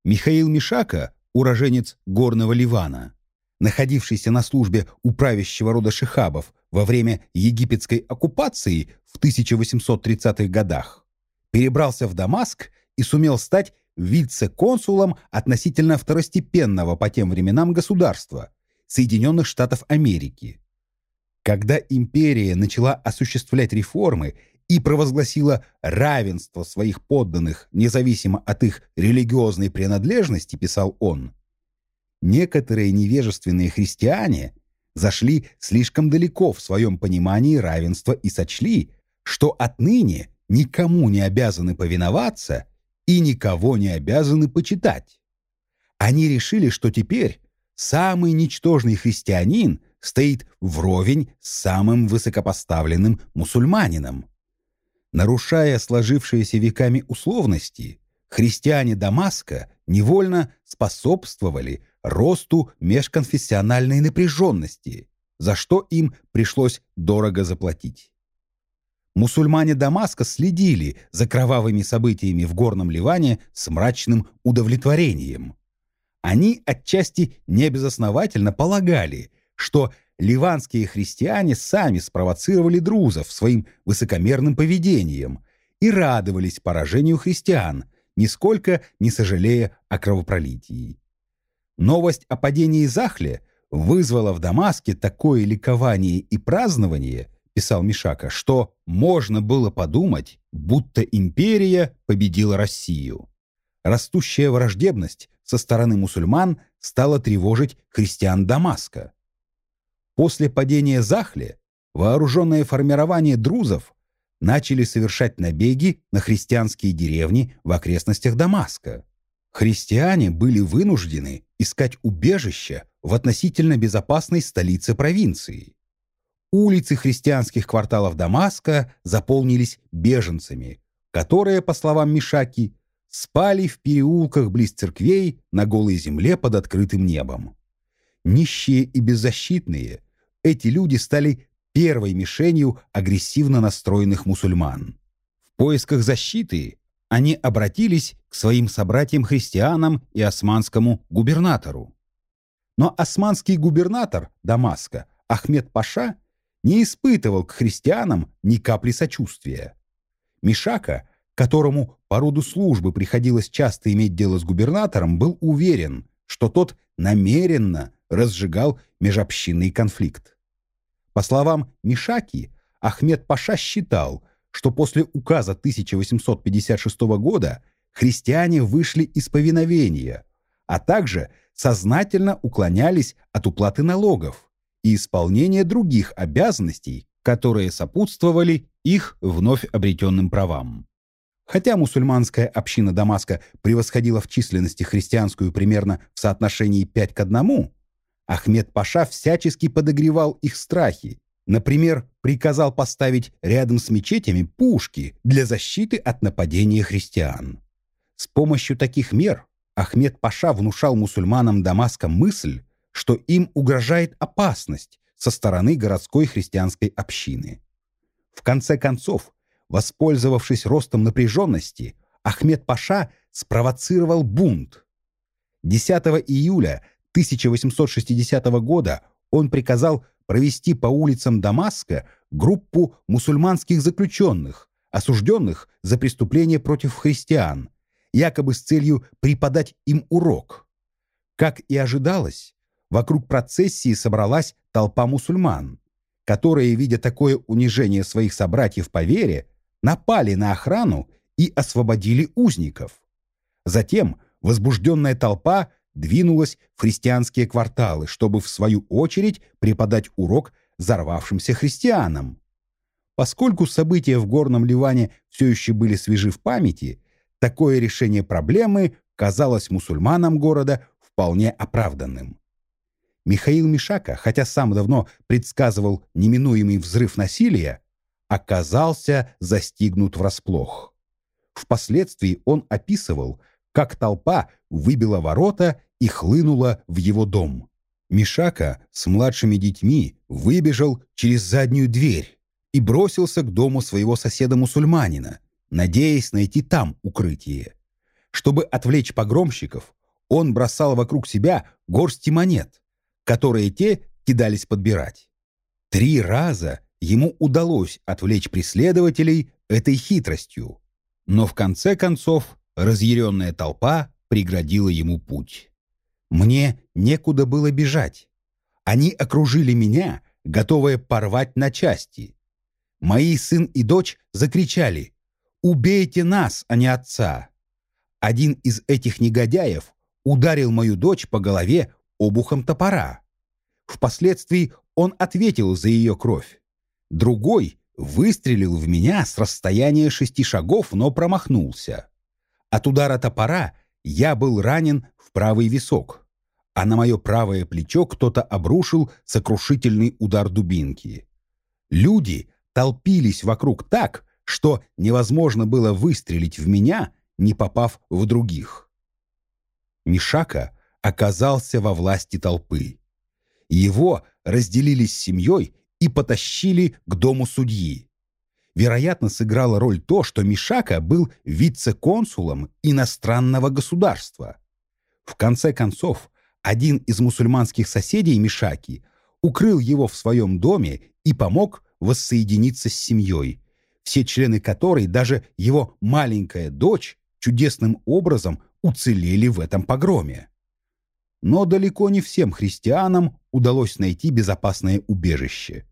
Speaker 1: Михаил Мишака, уроженец Горного Ливана, находившийся на службе у правящего рода шихабов во время египетской оккупации в 1830-х годах, перебрался в Дамаск и сумел стать вице-консулом относительно второстепенного по тем временам государства Соединенных Штатов Америки. Когда империя начала осуществлять реформы и провозгласила равенство своих подданных независимо от их религиозной принадлежности, писал он, некоторые невежественные христиане зашли слишком далеко в своем понимании равенства и сочли, что отныне никому не обязаны повиноваться и никого не обязаны почитать. Они решили, что теперь самый ничтожный христианин стоит вровень с самым высокопоставленным мусульманином. Нарушая сложившиеся веками условности, христиане Дамаска невольно способствовали росту межконфессиональной напряженности, за что им пришлось дорого заплатить. Мусульмане Дамаска следили за кровавыми событиями в Горном Ливане с мрачным удовлетворением. Они отчасти небезосновательно полагали, что ливанские христиане сами спровоцировали друзов своим высокомерным поведением и радовались поражению христиан, нисколько не сожалея о кровопролитии. Новость о падении Захле вызвала в Дамаске такое ликование и празднование, писал Мишака, что можно было подумать, будто империя победила Россию. Растущая враждебность со стороны мусульман стала тревожить христиан Дамаска. После падения Захле вооруженное формирование друзов начали совершать набеги на христианские деревни в окрестностях Дамаска. Христиане были вынуждены искать убежище в относительно безопасной столице провинции. Улицы христианских кварталов Дамаска заполнились беженцами, которые, по словам Мишаки, спали в переулках близ церквей на голой земле под открытым небом. Нищие и беззащитные, эти люди стали первой мишенью агрессивно настроенных мусульман. В поисках защиты они обратились к своим собратьям-христианам и османскому губернатору. Но османский губернатор Дамаска Ахмед Паша не испытывал к христианам ни капли сочувствия. Мишака, которому по роду службы приходилось часто иметь дело с губернатором, был уверен, что тот намеренно разжигал межобщинный конфликт. По словам Мишаки, Ахмед Паша считал, что после указа 1856 года христиане вышли из повиновения, а также сознательно уклонялись от уплаты налогов, и исполнение других обязанностей, которые сопутствовали их вновь обретенным правам. Хотя мусульманская община Дамаска превосходила в численности христианскую примерно в соотношении 5 к 1, Ахмед Паша всячески подогревал их страхи Например, приказал поставить рядом с мечетями пушки для защиты от нападения христиан. С помощью таких мер Ахмед Паша внушал мусульманам Дамаска мысль, что им угрожает опасность со стороны городской христианской общины. В конце концов, воспользовавшись ростом напряженности, Ахмед Паша спровоцировал бунт. 10 июля 1860 года он приказал провести по улицам Дамаска группу мусульманских заключенных, осужденных за преступления против христиан, якобы с целью преподать им урок. Как и ожидалось, вокруг процессии собралась толпа мусульман, которые, видя такое унижение своих собратьев по вере, напали на охрану и освободили узников. Затем возбужденная толпа двинулась в христианские кварталы, чтобы в свою очередь преподать урок взорвавшимся христианам. Поскольку события в Горном Ливане все еще были свежи в памяти, такое решение проблемы казалось мусульманам города вполне оправданным. Михаил Мишака, хотя сам давно предсказывал неминуемый взрыв насилия, оказался застигнут врасплох. Впоследствии он описывал, как толпа выбила ворота и хлынула в его дом. Мишака с младшими детьми выбежал через заднюю дверь и бросился к дому своего соседа-мусульманина, надеясь найти там укрытие. Чтобы отвлечь погромщиков, он бросал вокруг себя горсти монет, которые те кидались подбирать. Три раза ему удалось отвлечь преследователей этой хитростью, но в конце концов разъяренная толпа преградила ему путь. Мне некуда было бежать. Они окружили меня, готовые порвать на части. Мои сын и дочь закричали «Убейте нас, а не отца!» Один из этих негодяев ударил мою дочь по голове обухом топора. Впоследствии он ответил за ее кровь. Другой выстрелил в меня с расстояния шести шагов, но промахнулся. От удара топора я был ранен в правый висок, а на мое правое плечо кто-то обрушил сокрушительный удар дубинки. Люди толпились вокруг так, что невозможно было выстрелить в меня, не попав в других. Мишака оказался во власти толпы. Его разделили с семьей и потащили к дому судьи. Вероятно, сыграло роль то, что Мишака был вице-консулом иностранного государства. В конце концов, один из мусульманских соседей Мишаки укрыл его в своем доме и помог воссоединиться с семьей, все члены которой, даже его маленькая дочь, чудесным образом уцелели в этом погроме. Но далеко не всем христианам удалось найти безопасное убежище.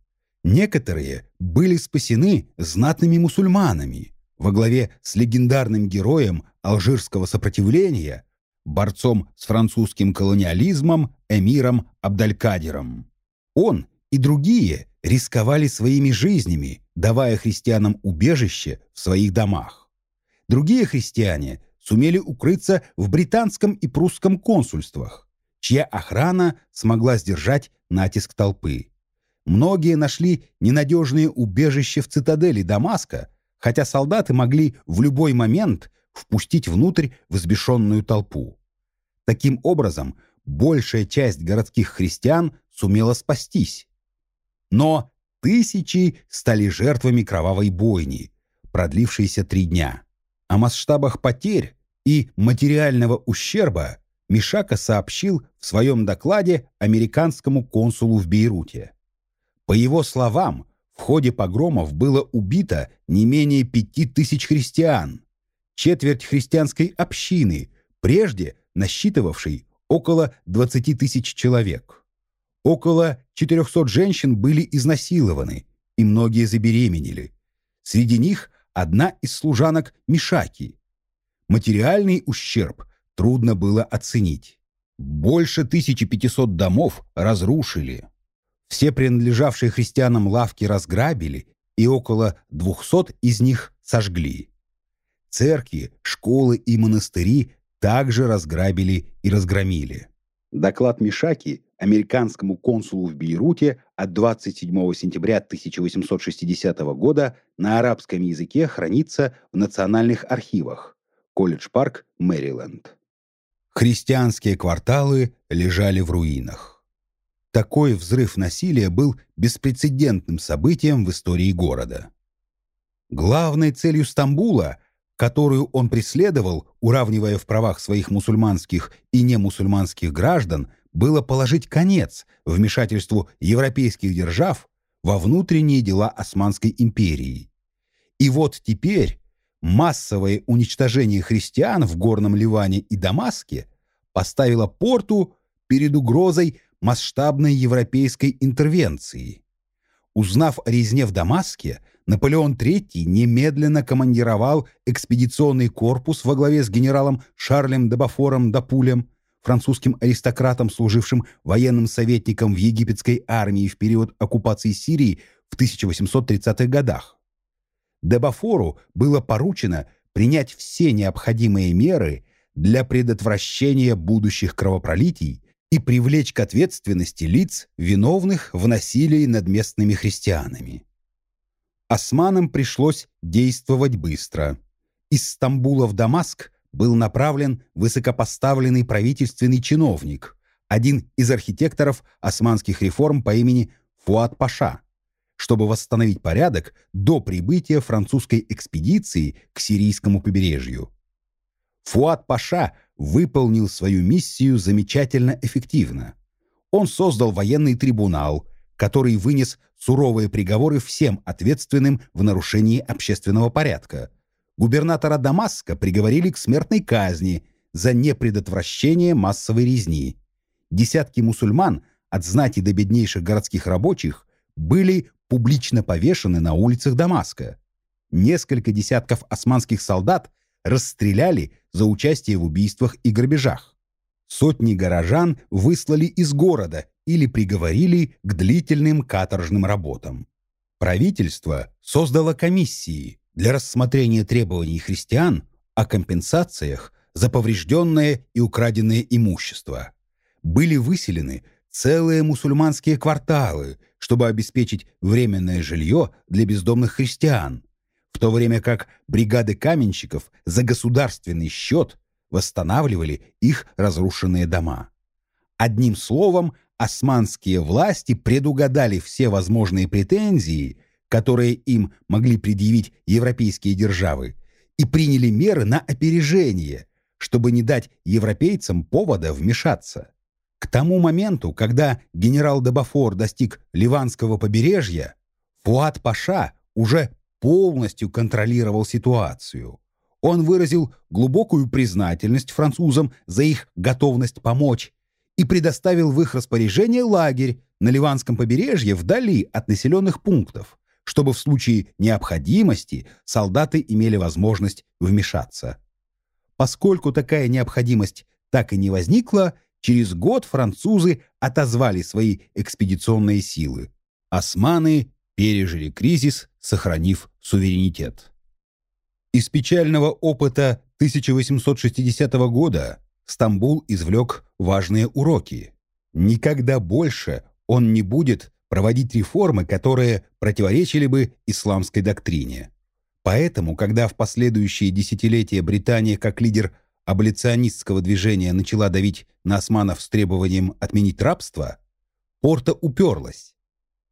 Speaker 1: Некоторые были спасены знатными мусульманами во главе с легендарным героем алжирского сопротивления, борцом с французским колониализмом эмиром Абдалькадиром. Он и другие рисковали своими жизнями, давая христианам убежище в своих домах. Другие христиане сумели укрыться в британском и прусском консульствах, чья охрана смогла сдержать натиск толпы. Многие нашли ненадежные убежища в цитадели Дамаска, хотя солдаты могли в любой момент впустить внутрь взбешенную толпу. Таким образом, большая часть городских христиан сумела спастись. Но тысячи стали жертвами кровавой бойни, продлившейся три дня. О масштабах потерь и материального ущерба Мишака сообщил в своем докладе американскому консулу в Бейруте. По его словам, в ходе погромов было убито не менее пяти тысяч христиан, четверть христианской общины, прежде насчитывавшей около 20 тысяч человек. Около 400 женщин были изнасилованы, и многие забеременели. Среди них одна из служанок Мишаки. Материальный ущерб трудно было оценить. Больше 1500 домов разрушили. Все принадлежавшие христианам лавки разграбили, и около 200 из них сожгли. Церкви, школы и монастыри также разграбили и разгромили. Доклад Мишаки американскому консулу в Бейруте от 27 сентября 1860 года на арабском языке хранится в национальных архивах. Колледж-парк, Мэриленд. Христианские кварталы лежали в руинах. Такой взрыв насилия был беспрецедентным событием в истории города. Главной целью Стамбула, которую он преследовал, уравнивая в правах своих мусульманских и немусульманских граждан, было положить конец вмешательству европейских держав во внутренние дела Османской империи. И вот теперь массовое уничтожение христиан в Горном Ливане и Дамаске поставило порту перед угрозой масштабной европейской интервенции. Узнав о резне в Дамаске, Наполеон III немедленно командировал экспедиционный корпус во главе с генералом Шарлем де Бафором Дапулем, французским аристократом, служившим военным советником в египетской армии в период оккупации Сирии в 1830-х годах. Дебафору было поручено принять все необходимые меры для предотвращения будущих кровопролитий и привлечь к ответственности лиц, виновных в насилии над местными христианами. Османам пришлось действовать быстро. Из Стамбула в Дамаск был направлен высокопоставленный правительственный чиновник, один из архитекторов османских реформ по имени Фуат Паша, чтобы восстановить порядок до прибытия французской экспедиции к сирийскому побережью. Фуат Паша выполнил свою миссию замечательно эффективно. Он создал военный трибунал, который вынес суровые приговоры всем ответственным в нарушении общественного порядка – губернатора Дамаска приговорили к смертной казни за непредотвращение массовой резни. Десятки мусульман, от знати до беднейших городских рабочих, были публично повешены на улицах Дамаска. Несколько десятков османских солдат расстреляли за участие в убийствах и грабежах. Сотни горожан выслали из города или приговорили к длительным каторжным работам. Правительство создало комиссии, для рассмотрения требований христиан о компенсациях за поврежденное и украденное имущество. Были выселены целые мусульманские кварталы, чтобы обеспечить временное жилье для бездомных христиан, в то время как бригады каменщиков за государственный счет восстанавливали их разрушенные дома. Одним словом, османские власти предугадали все возможные претензии – которые им могли предъявить европейские державы, и приняли меры на опережение, чтобы не дать европейцам повода вмешаться. К тому моменту, когда генерал Дебафор достиг Ливанского побережья, Фуат Паша уже полностью контролировал ситуацию. Он выразил глубокую признательность французам за их готовность помочь и предоставил в их распоряжение лагерь на Ливанском побережье вдали от населенных пунктов чтобы в случае необходимости солдаты имели возможность вмешаться. Поскольку такая необходимость так и не возникла, через год французы отозвали свои экспедиционные силы. Османы пережили кризис, сохранив суверенитет. Из печального опыта 1860 года Стамбул извлек важные уроки. Никогда больше он не будет проводить реформы, которые противоречили бы исламской доктрине. Поэтому, когда в последующие десятилетия Британия как лидер аболиционистского движения начала давить на османов с требованием отменить рабство, Порта уперлась.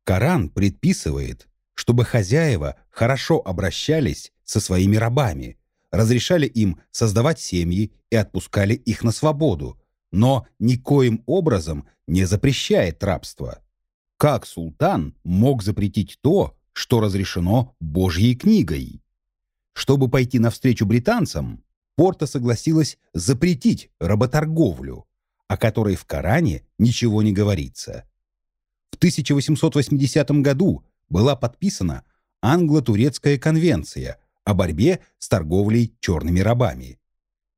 Speaker 1: Коран предписывает, чтобы хозяева хорошо обращались со своими рабами, разрешали им создавать семьи и отпускали их на свободу, но никоим образом не запрещает рабство. Как султан мог запретить то, что разрешено Божьей книгой? Чтобы пойти навстречу британцам, Порта согласилась запретить работорговлю, о которой в Коране ничего не говорится. В 1880 году была подписана Англо-Турецкая конвенция о борьбе с торговлей черными рабами.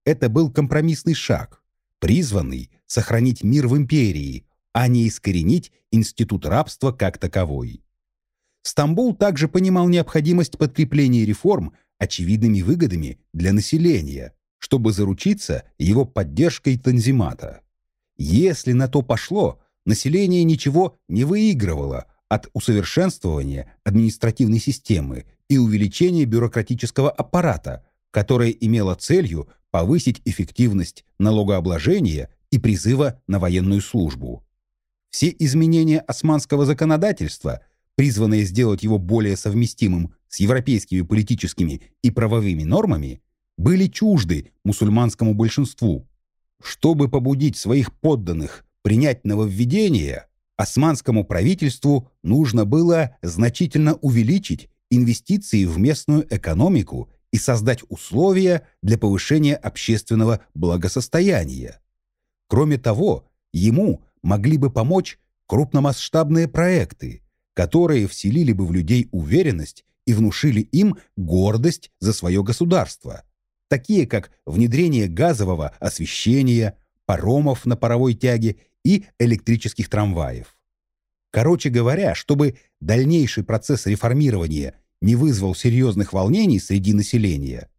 Speaker 1: Это был компромиссный шаг, призванный сохранить мир в империи, а не искоренить институт рабства как таковой. Стамбул также понимал необходимость подкрепления реформ очевидными выгодами для населения, чтобы заручиться его поддержкой Танзимата. Если на то пошло, население ничего не выигрывало от усовершенствования административной системы и увеличения бюрократического аппарата, которое имело целью повысить эффективность налогообложения и призыва на военную службу. Все изменения османского законодательства, призванные сделать его более совместимым с европейскими политическими и правовыми нормами, были чужды мусульманскому большинству. Чтобы побудить своих подданных принять нововведения, османскому правительству нужно было значительно увеличить инвестиции в местную экономику и создать условия для повышения общественного благосостояния. Кроме того, ему могли бы помочь крупномасштабные проекты, которые вселили бы в людей уверенность и внушили им гордость за свое государство, такие как внедрение газового освещения, паромов на паровой тяге и электрических трамваев. Короче говоря, чтобы дальнейший процесс реформирования не вызвал серьезных волнений среди населения,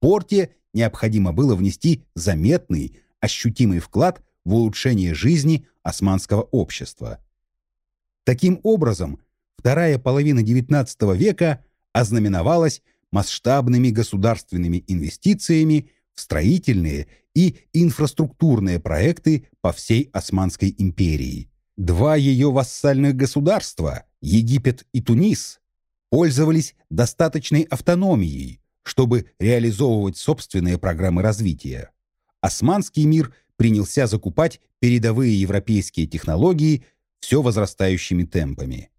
Speaker 1: Порте необходимо было внести заметный, ощутимый вклад в улучшение жизни османского общества. Таким образом, вторая половина XIX века ознаменовалась масштабными государственными инвестициями в строительные и инфраструктурные проекты по всей Османской империи. Два ее вассальных государства, Египет и Тунис, пользовались достаточной автономией, чтобы реализовывать собственные программы развития. Османский мир принялся закупать передовые европейские технологии все возрастающими темпами.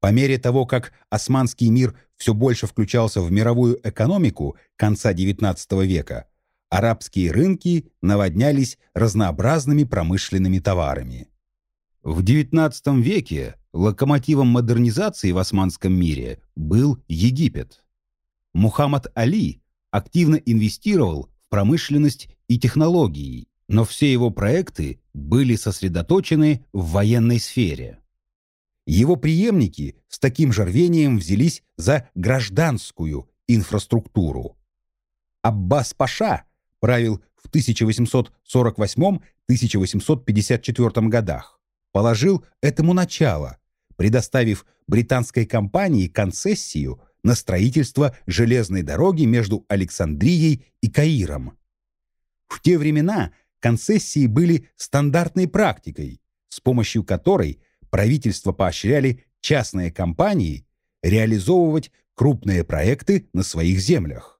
Speaker 1: По мере того, как османский мир все больше включался в мировую экономику конца XIX века, арабские рынки наводнялись разнообразными промышленными товарами. В XIX веке локомотивом модернизации в османском мире был Египет. Мухаммад Али активно инвестировал в промышленность и технологии, но все его проекты были сосредоточены в военной сфере. Его преемники с таким же рвением взялись за гражданскую инфраструктуру. Аббас Паша правил в 1848-1854 годах, положил этому начало, предоставив британской компании концессию на строительство железной дороги между Александрией и Каиром. В те времена концессии были стандартной практикой, с помощью которой правительства поощряли частные компании реализовывать крупные проекты на своих землях.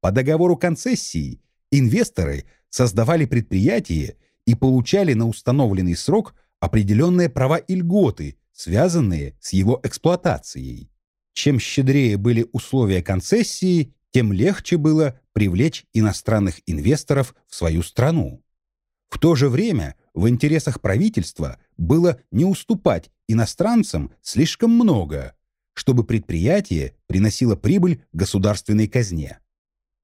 Speaker 1: По договору концессии инвесторы создавали предприятие и получали на установленный срок определенные права и льготы, связанные с его эксплуатацией. Чем щедрее были условия концессии, тем легче было привлечь иностранных инвесторов в свою страну. В то же время в интересах правительства было не уступать иностранцам слишком много, чтобы предприятие приносило прибыль государственной казне.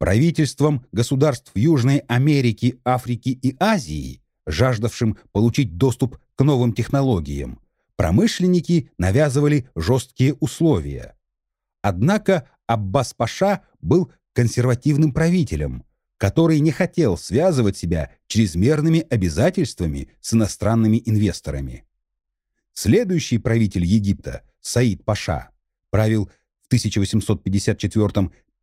Speaker 1: Правительствам государств Южной Америки, Африки и Азии, жаждавшим получить доступ к новым технологиям, промышленники навязывали жесткие условия. Однако Аббас-Паша был консервативным правителем, который не хотел связывать себя чрезмерными обязательствами с иностранными инвесторами. Следующий правитель Египта, Саид Паша, правил в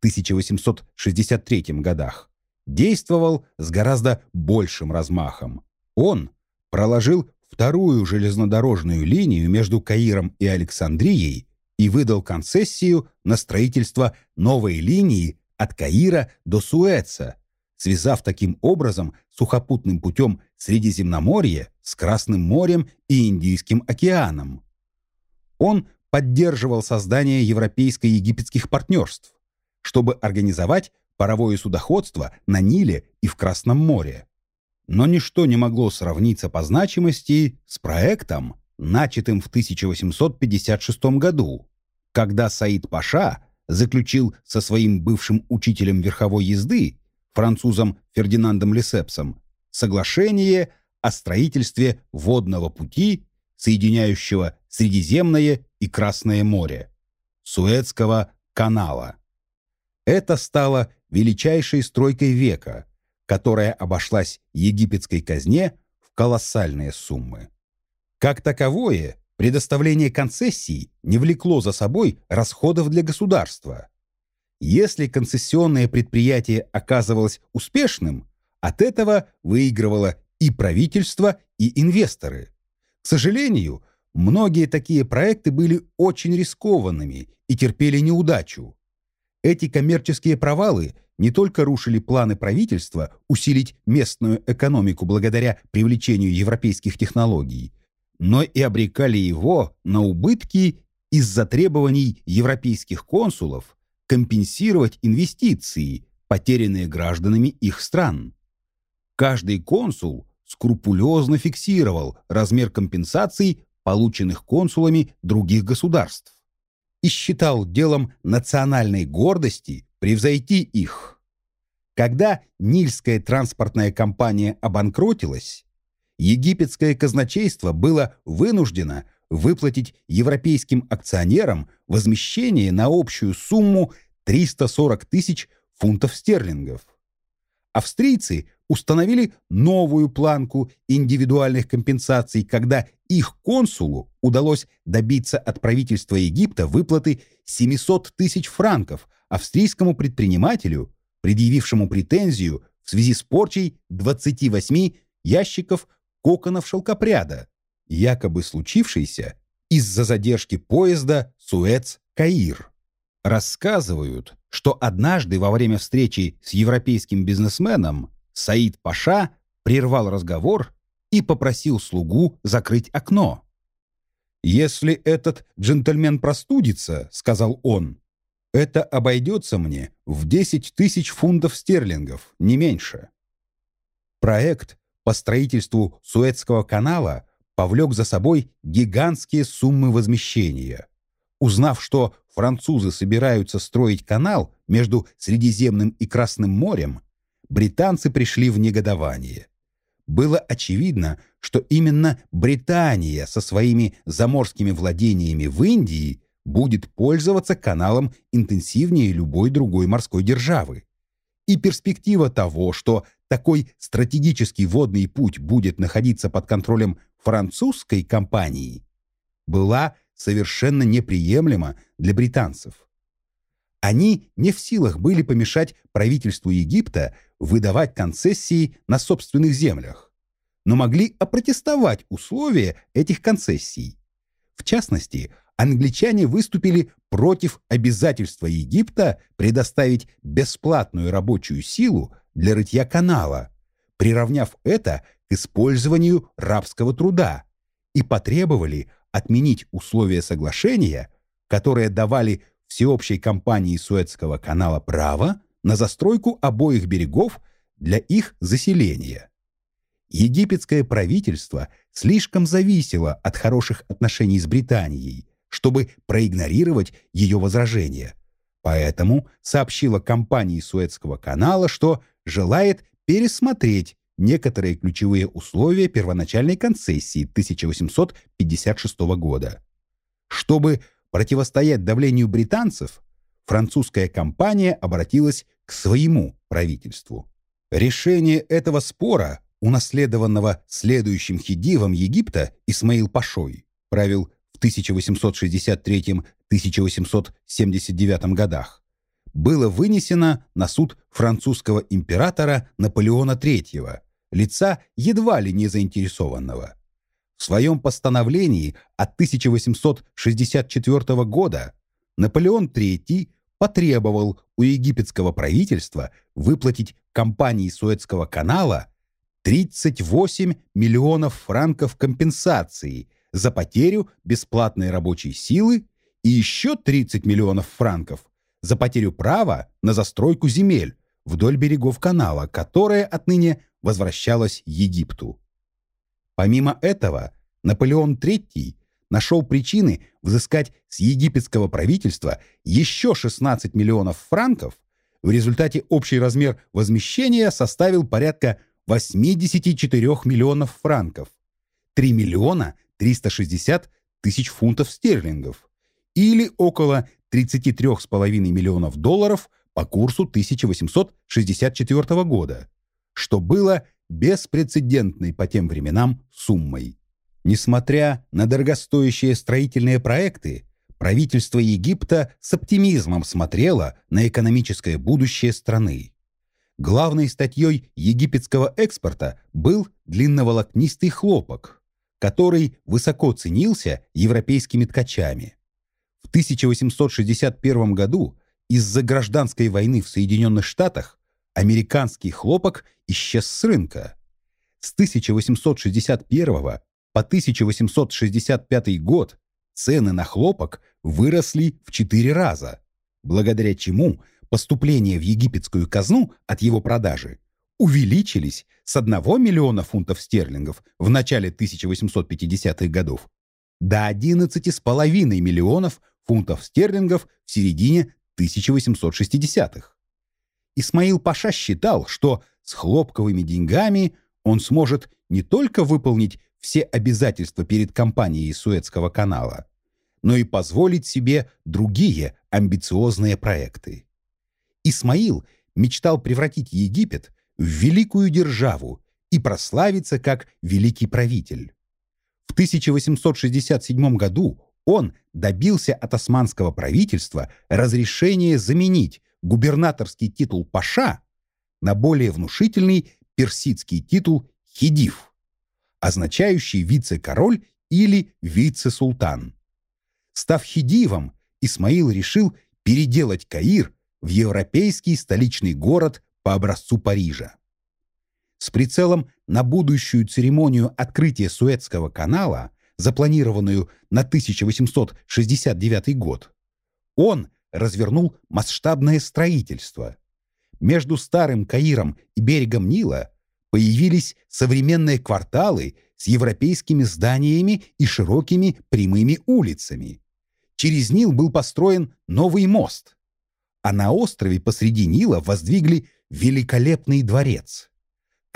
Speaker 1: 1854-1863 годах, действовал с гораздо большим размахом. Он проложил вторую железнодорожную линию между Каиром и Александрией и выдал концессию на строительство новой линии от Каира до Суэца, связав таким образом сухопутным путем Средиземноморье с Красным морем и Индийским океаном. Он поддерживал создание европейско-египетских партнерств, чтобы организовать паровое судоходство на Ниле и в Красном море. Но ничто не могло сравниться по значимости с проектом, начатым в 1856 году, когда Саид Паша заключил со своим бывшим учителем верховой езды французом Фердинандом Лесепсом соглашение о строительстве водного пути, соединяющего Средиземное и Красное море, Суэцкого канала. Это стало величайшей стройкой века, которая обошлась египетской казне в колоссальные суммы. Как таковое, предоставление концессий не влекло за собой расходов для государства. Если концессионное предприятие оказывалось успешным, от этого выигрывало и правительство, и инвесторы. К сожалению, многие такие проекты были очень рискованными и терпели неудачу. Эти коммерческие провалы не только рушили планы правительства усилить местную экономику благодаря привлечению европейских технологий, но и обрекали его на убытки из-за требований европейских консулов компенсировать инвестиции, потерянные гражданами их стран. Каждый консул скрупулезно фиксировал размер компенсаций, полученных консулами других государств, и считал делом национальной гордости превзойти их. Когда Нильская транспортная компания обанкротилась, египетское казначейство было вынуждено выплатить европейским акционерам возмещение на общую сумму 340 тысяч фунтов стерлингов. Австрийцы установили новую планку индивидуальных компенсаций, когда их консулу удалось добиться от правительства Египта выплаты 700 тысяч франков австрийскому предпринимателю, предъявившему претензию в связи с порчей 28 ящиков коконов шелкопряда, якобы случившейся из-за задержки поезда Суэц-Каир. Рассказывают, что однажды во время встречи с европейским бизнесменом Саид Паша прервал разговор и попросил слугу закрыть окно. «Если этот джентльмен простудится, — сказал он, — это обойдется мне в 10 тысяч фунтов стерлингов, не меньше». Проект по строительству Суэцкого канала повлек за собой гигантские суммы возмещения. Узнав, что французы собираются строить канал между Средиземным и Красным морем, британцы пришли в негодование. Было очевидно, что именно Британия со своими заморскими владениями в Индии будет пользоваться каналом интенсивнее любой другой морской державы. И перспектива того, что такой стратегический водный путь будет находиться под контролем французской компании, была совершенно неприемлема для британцев. Они не в силах были помешать правительству Египта выдавать концессии на собственных землях, но могли опротестовать условия этих концессий. В частности, англичане выступили против обязательства Египта предоставить бесплатную рабочую силу для рытья канала, приравняв это к использованию рабского труда, и потребовали отменить условия соглашения, которые давали всеобщей компании Суэцкого канала право на застройку обоих берегов для их заселения. Египетское правительство слишком зависело от хороших отношений с Британией, чтобы проигнорировать ее возражения. Поэтому сообщила компании Суэцкого канала, что желает пересмотреть некоторые ключевые условия первоначальной концессии 1856 года. Чтобы противостоять давлению британцев, французская компания обратилась к своему правительству. Решение этого спора, унаследованного следующим хидивом Египта Исмаил Пашой, правил в 1863-1879 годах, было вынесено на суд французского императора Наполеона III, лица едва ли не заинтересованного. В своем постановлении от 1864 года Наполеон III потребовал у египетского правительства выплатить компании Суэцкого канала 38 миллионов франков компенсации за потерю бесплатной рабочей силы и еще 30 миллионов франков за потерю права на застройку земель вдоль берегов канала, которая отныне возвращалась Египту. Помимо этого, Наполеон III нашел причины взыскать с египетского правительства еще 16 миллионов франков, в результате общий размер возмещения составил порядка 84 миллионов франков, 3 миллиона 360 тысяч фунтов стерлингов или около 33,5 миллионов долларов по курсу 1864 года, что было беспрецедентной по тем временам суммой. Несмотря на дорогостоящие строительные проекты, правительство Египта с оптимизмом смотрело на экономическое будущее страны. Главной статьей египетского экспорта был длинноволокнистый хлопок, который высоко ценился европейскими ткачами. В 1861 году из-за гражданской войны в Соединенных Штатах американский хлопок исчез с рынка. С 1861 по 1865 год цены на хлопок выросли в 4 раза, благодаря чему поступления в египетскую казну от его продажи увеличились с 1 миллиона фунтов стерлингов в начале 1850-х годов до 11,5 миллионов фунтов стерлингов в середине 1860-х. Исмаил Паша считал, что с хлопковыми деньгами он сможет не только выполнить все обязательства перед компанией Суэцкого канала, но и позволить себе другие амбициозные проекты. Исмаил мечтал превратить Египет в великую державу и прославиться как великий правитель. В 1867 году он добился от османского правительства разрешения заменить губернаторский титул паша на более внушительный персидский титул хидив, означающий вице-король или вице-султан. Став хидивом, Исмаил решил переделать Каир в европейский столичный город по образцу Парижа. С прицелом на будущую церемонию открытия Суэцкого канала запланированную на 1869 год, он развернул масштабное строительство. Между Старым Каиром и берегом Нила появились современные кварталы с европейскими зданиями и широкими прямыми улицами. Через Нил был построен новый мост, а на острове посреди Нила воздвигли великолепный дворец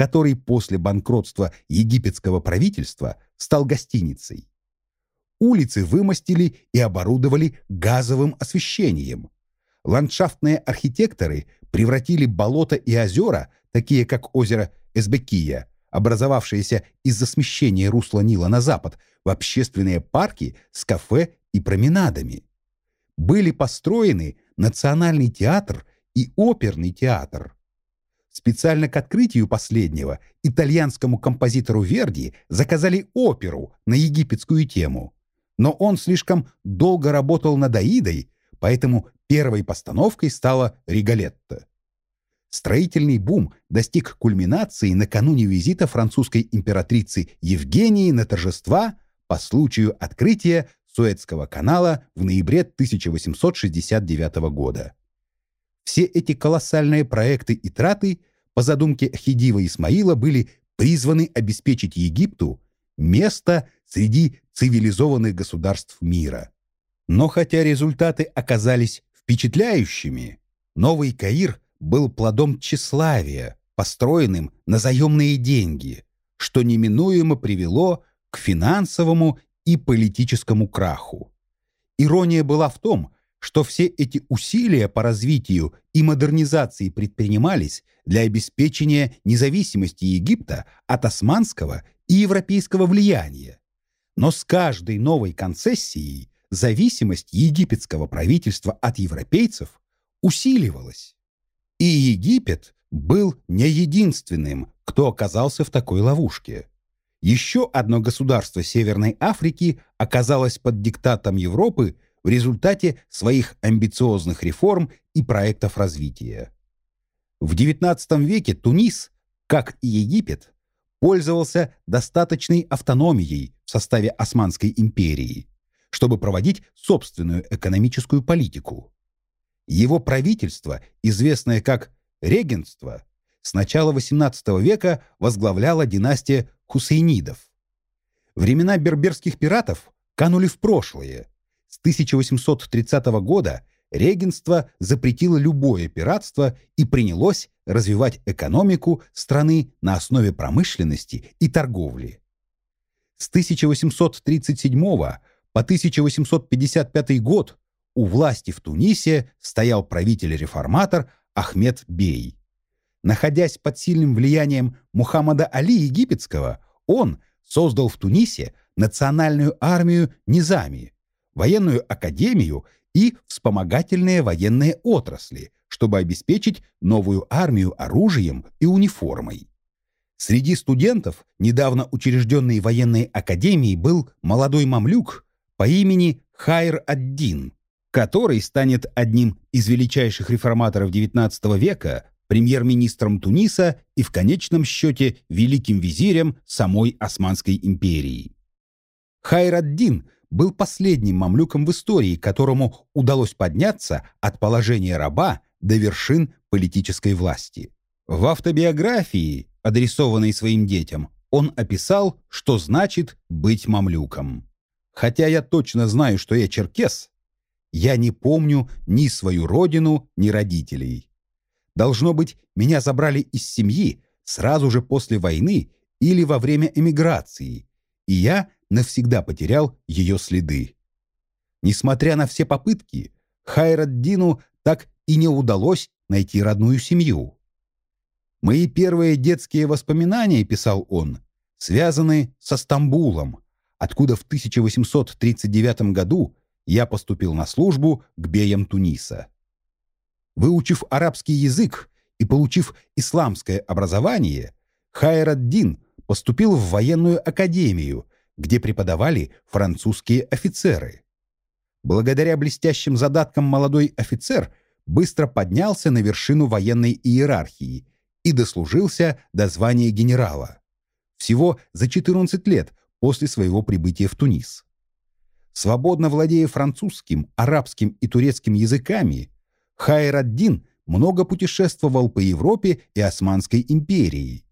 Speaker 1: который после банкротства египетского правительства стал гостиницей. Улицы вымостили и оборудовали газовым освещением. Ландшафтные архитекторы превратили болота и озера, такие как озеро Эсбекия, образовавшиеся из-за смещения русла Нила на запад, в общественные парки с кафе и променадами. Были построены Национальный театр и оперный театр. Специально к открытию последнего итальянскому композитору Верди заказали оперу на египетскую тему. Но он слишком долго работал над Аидой, поэтому первой постановкой стала «Риголетто». Строительный бум достиг кульминации накануне визита французской императрицы Евгении на торжества по случаю открытия Суэцкого канала в ноябре 1869 года. Все эти колоссальные проекты и траты по задумке Хидива Исмаила были призваны обеспечить Египту место среди цивилизованных государств мира. Но хотя результаты оказались впечатляющими, Новый Каир был плодом тщеславия, построенным на заемные деньги, что неминуемо привело к финансовому и политическому краху. Ирония была в том, что все эти усилия по развитию и модернизации предпринимались для обеспечения независимости Египта от османского и европейского влияния. Но с каждой новой концессией зависимость египетского правительства от европейцев усиливалась. И Египет был не единственным, кто оказался в такой ловушке. Еще одно государство Северной Африки оказалось под диктатом Европы в результате своих амбициозных реформ и проектов развития. В XIX веке Тунис, как и Египет, пользовался достаточной автономией в составе Османской империи, чтобы проводить собственную экономическую политику. Его правительство, известное как регенство, с начала XVIII века возглавляла династия хусейнидов. Времена берберских пиратов канули в прошлое, с 1830 года регенство запретило любое пиратство и принялось развивать экономику страны на основе промышленности и торговли. С 1837 по 1855 год у власти в Тунисе стоял правитель-реформатор Ахмед Бей. Находясь под сильным влиянием Мухаммада Али Египетского, он создал в Тунисе национальную армию Низами, военную академию и вспомогательные военные отрасли, чтобы обеспечить новую армию оружием и униформой. Среди студентов недавно учрежденной военной академии был молодой мамлюк по имени Хайр Аддин, который станет одним из величайших реформаторов XIX века, премьер-министром Туниса и в конечном счете великим визирем самой Османской империи. Хайр Аддин был последним мамлюком в истории, которому удалось подняться от положения раба до вершин политической власти. В автобиографии, адресованной своим детям, он описал, что значит быть мамлюком. Хотя я точно знаю, что я черкес, я не помню ни свою родину, ни родителей. Должно быть, меня забрали из семьи сразу же после войны или во время эмиграции, и я навсегда потерял ее следы. Несмотря на все попытки, Хайраддину так и не удалось найти родную семью. «Мои первые детские воспоминания, — писал он, — связаны со Стамбулом, откуда в 1839 году я поступил на службу к беям Туниса. Выучив арабский язык и получив исламское образование, Хайраддин поступил в военную академию, где преподавали французские офицеры. Благодаря блестящим задаткам молодой офицер быстро поднялся на вершину военной иерархии и дослужился до звания генерала. Всего за 14 лет после своего прибытия в Тунис. Свободно владея французским, арабским и турецким языками, Хайраддин много путешествовал по Европе и Османской империи.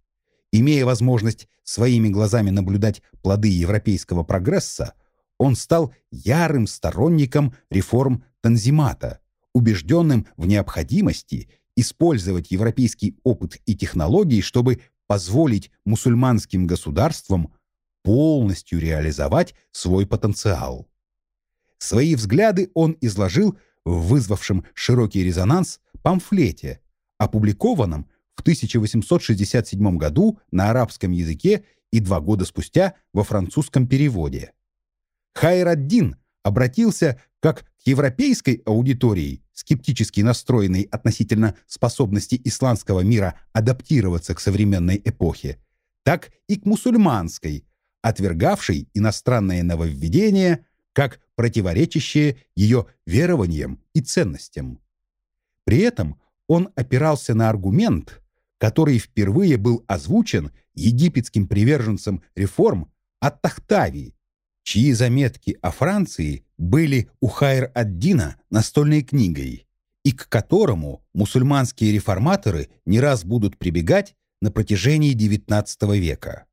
Speaker 1: Имея возможность своими глазами наблюдать плоды европейского прогресса, он стал ярым сторонником реформ Танзимата, убежденным в необходимости использовать европейский опыт и технологии, чтобы позволить мусульманским государствам полностью реализовать свой потенциал. Свои взгляды он изложил в вызвавшем широкий резонанс памфлете, опубликованном в 1867 году на арабском языке и два года спустя во французском переводе. Хайраддин обратился как к европейской аудитории, скептически настроенной относительно способности исламского мира адаптироваться к современной эпохе, так и к мусульманской, отвергавшей иностранное нововведение как противоречащее ее верованиям и ценностям. При этом он опирался на аргумент, который впервые был озвучен египетским приверженцем реформ от Тахтави, чьи заметки о Франции были у Хайр-ад-Дина настольной книгой, и к которому мусульманские реформаторы не раз будут прибегать на протяжении XIX века.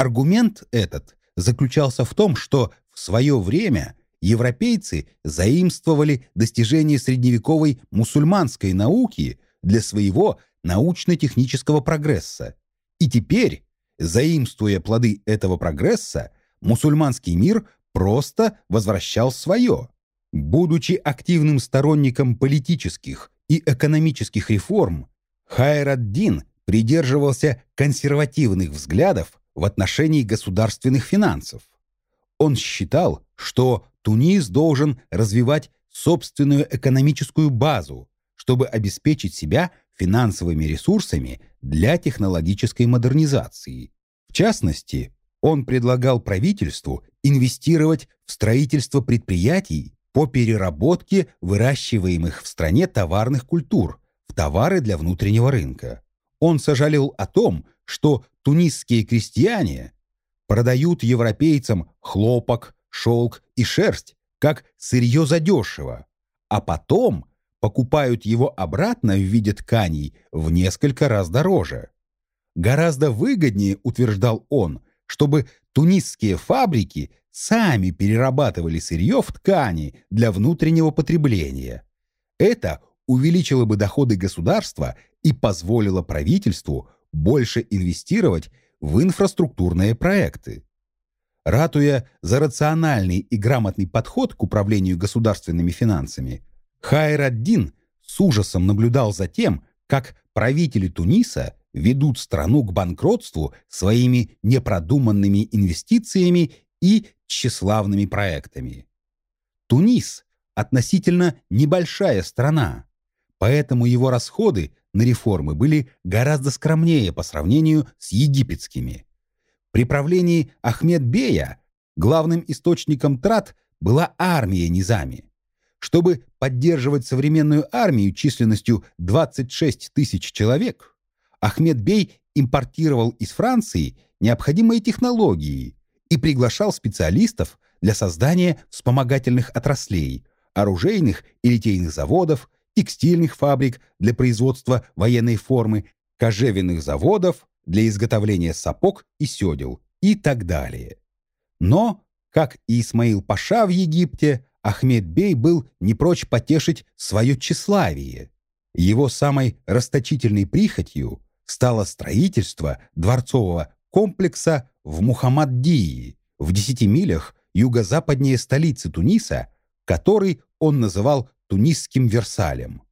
Speaker 1: Аргумент этот заключался в том, что в свое время европейцы заимствовали достижения средневековой мусульманской науки для своего научно-технического прогресса. И теперь, заимствуя плоды этого прогресса, мусульманский мир просто возвращал свое. Будучи активным сторонником политических и экономических реформ, Хайраддин придерживался консервативных взглядов в отношении государственных финансов. Он считал, что Тунис должен развивать собственную экономическую базу, чтобы обеспечить себя финансовыми ресурсами для технологической модернизации. В частности, он предлагал правительству инвестировать в строительство предприятий по переработке выращиваемых в стране товарных культур в товары для внутреннего рынка. Он сожалел о том, что тунисские крестьяне продают европейцам хлопок, шелк и шерсть как сырье задешево, а потом покупают его обратно в виде тканей в несколько раз дороже. Гораздо выгоднее, утверждал он, чтобы тунисские фабрики сами перерабатывали сырье в ткани для внутреннего потребления. Это увеличило бы доходы государства и позволило правительству больше инвестировать в инфраструктурные проекты. Ратуя за рациональный и грамотный подход к управлению государственными финансами, Хайраддин с ужасом наблюдал за тем, как правители Туниса ведут страну к банкротству своими непродуманными инвестициями и тщеславными проектами. Тунис – относительно небольшая страна, поэтому его расходы на реформы были гораздо скромнее по сравнению с египетскими. При правлении Ахмед-Бея главным источником трат была армия Низами. Чтобы поддерживать современную армию численностью 26 тысяч человек, Ахмед-Бей импортировал из Франции необходимые технологии и приглашал специалистов для создания вспомогательных отраслей, оружейных и литейных заводов, текстильных фабрик для производства военной формы, кожевенных заводов для изготовления сапог и седел и так далее. Но, как и Исмаил Паша в Египте, Ахмед Бей был не прочь потешить свое тщеславие. Его самой расточительной прихотью стало строительство дворцового комплекса в Мухаммаддии, в 10 милях юго-западнее столицы Туниса, который он называл Тунисским Версалем.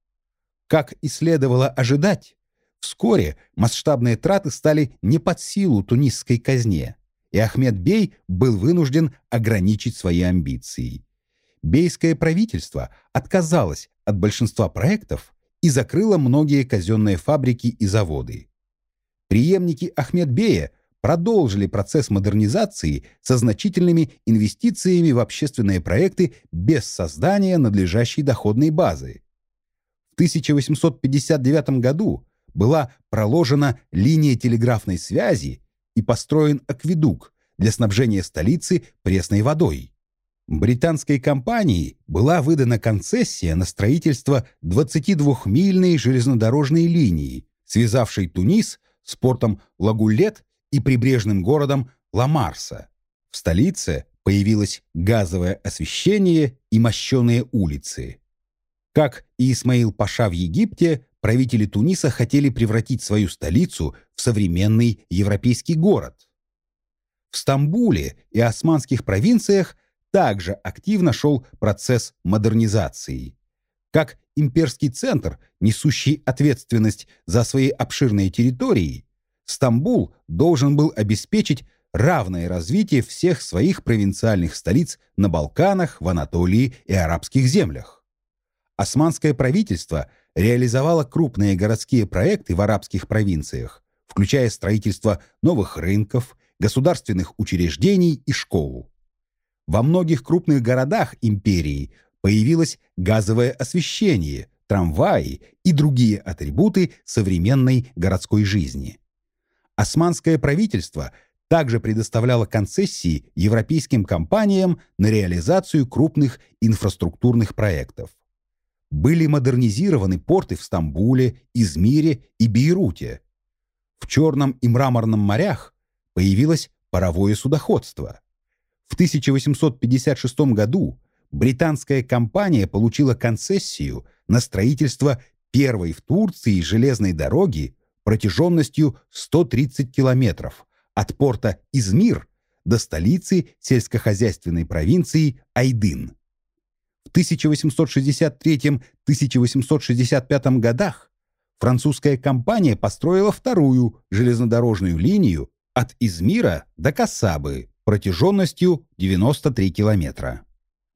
Speaker 1: Как и следовало ожидать, вскоре масштабные траты стали не под силу тунисской казне, и Ахмед Бей был вынужден ограничить свои амбиции. Бейское правительство отказалось от большинства проектов и закрыло многие казенные фабрики и заводы. Приемники Ахмедбея продолжили процесс модернизации со значительными инвестициями в общественные проекты без создания надлежащей доходной базы. В 1859 году была проложена линия телеграфной связи и построен акведук для снабжения столицы пресной водой. Британской компании была выдана концессия на строительство 22-мильной железнодорожной линии, связавшей Тунис с портом Лагулет и прибрежным городом Ла-Марса. В столице появилось газовое освещение и мощеные улицы. Как и Исмаил Паша в Египте, правители Туниса хотели превратить свою столицу в современный европейский город. В Стамбуле и османских провинциях также активно шел процесс модернизации. Как имперский центр, несущий ответственность за свои обширные территории, Стамбул должен был обеспечить равное развитие всех своих провинциальных столиц на Балканах, в Анатолии и арабских землях. Османское правительство реализовало крупные городские проекты в арабских провинциях, включая строительство новых рынков, государственных учреждений и школ. Во многих крупных городах империи появилось газовое освещение, трамваи и другие атрибуты современной городской жизни. Османское правительство также предоставляло концессии европейским компаниям на реализацию крупных инфраструктурных проектов. Были модернизированы порты в Стамбуле, Измире и Бейруте. В Черном и Мраморном морях появилось паровое судоходство. В 1856 году британская компания получила концессию на строительство первой в Турции железной дороги протяженностью 130 километров от порта Измир до столицы сельскохозяйственной провинции Айдын. В 1863-1865 годах французская компания построила вторую железнодорожную линию от Измира до Касабы протяженностью 93 километра.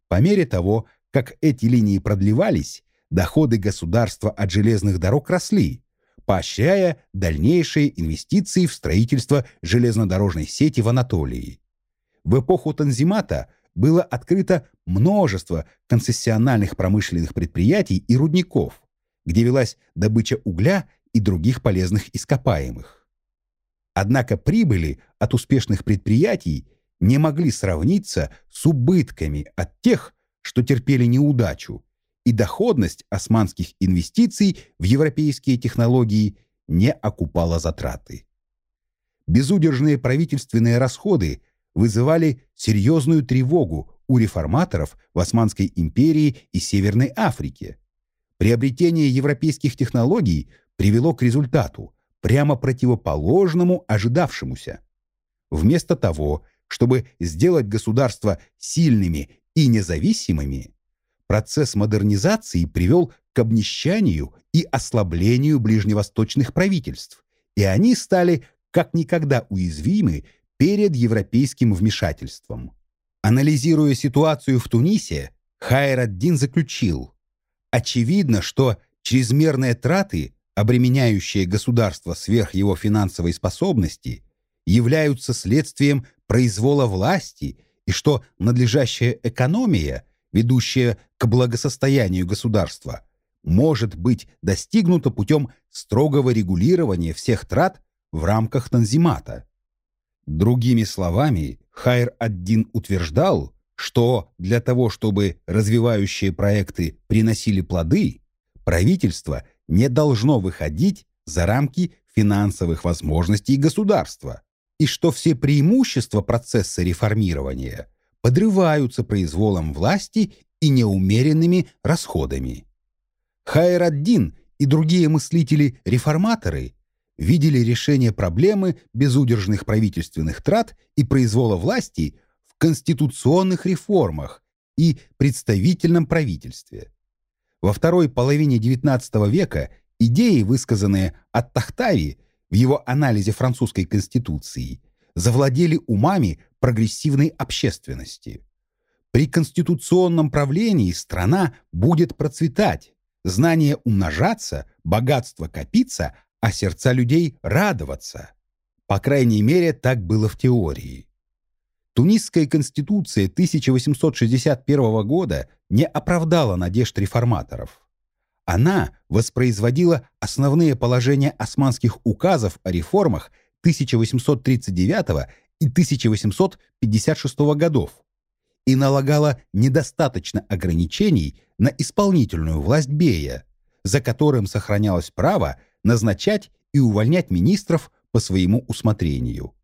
Speaker 1: По мере того, как эти линии продлевались, доходы государства от железных дорог росли, поощряя дальнейшие инвестиции в строительство железнодорожной сети в Анатолии. В эпоху Танзимата было открыто множество концессиональных промышленных предприятий и рудников, где велась добыча угля и других полезных ископаемых. Однако прибыли от успешных предприятий не могли сравниться с убытками от тех, что терпели неудачу, и доходность османских инвестиций в европейские технологии не окупала затраты. Безудержные правительственные расходы вызывали серьезную тревогу у реформаторов в Османской империи и Северной Африке. Приобретение европейских технологий привело к результату, прямо противоположному ожидавшемуся. Вместо того, чтобы сделать государства сильными и независимыми, процесс модернизации привел к обнищанию и ослаблению ближневосточных правительств, и они стали как никогда уязвимы перед европейским вмешательством. Анализируя ситуацию в Тунисе, Хайраддин заключил, очевидно, что чрезмерные траты, обременяющие государство сверх его финансовой способности, являются следствием произвола власти и что надлежащая экономия, ведущая к благосостоянию государства, может быть достигнута путем строгого регулирования всех трат в рамках Танзимата. Другими словами, Хайр-ад-Дин утверждал, что для того, чтобы развивающие проекты приносили плоды, правительство не должно выходить за рамки финансовых возможностей государства, и что все преимущества процесса реформирования подрываются произволом власти и неумеренными расходами. Хайр-ад-Дин и другие мыслители-реформаторы видели решение проблемы безудержных правительственных трат и произвола власти в конституционных реформах и представительном правительстве. Во второй половине XIX века идеи, высказанные от Тахтави в его анализе французской конституции, завладели умами прогрессивной общественности. При конституционном правлении страна будет процветать, знания умножаться, богатство копиться, а сердца людей радоваться. По крайней мере, так было в теории. Тунисская конституция 1861 года не оправдала надежд реформаторов. Она воспроизводила основные положения османских указов о реформах 1839 и 1856 годов и налагала недостаточно ограничений на исполнительную власть Бея, за которым сохранялось право назначать и увольнять министров по своему усмотрению.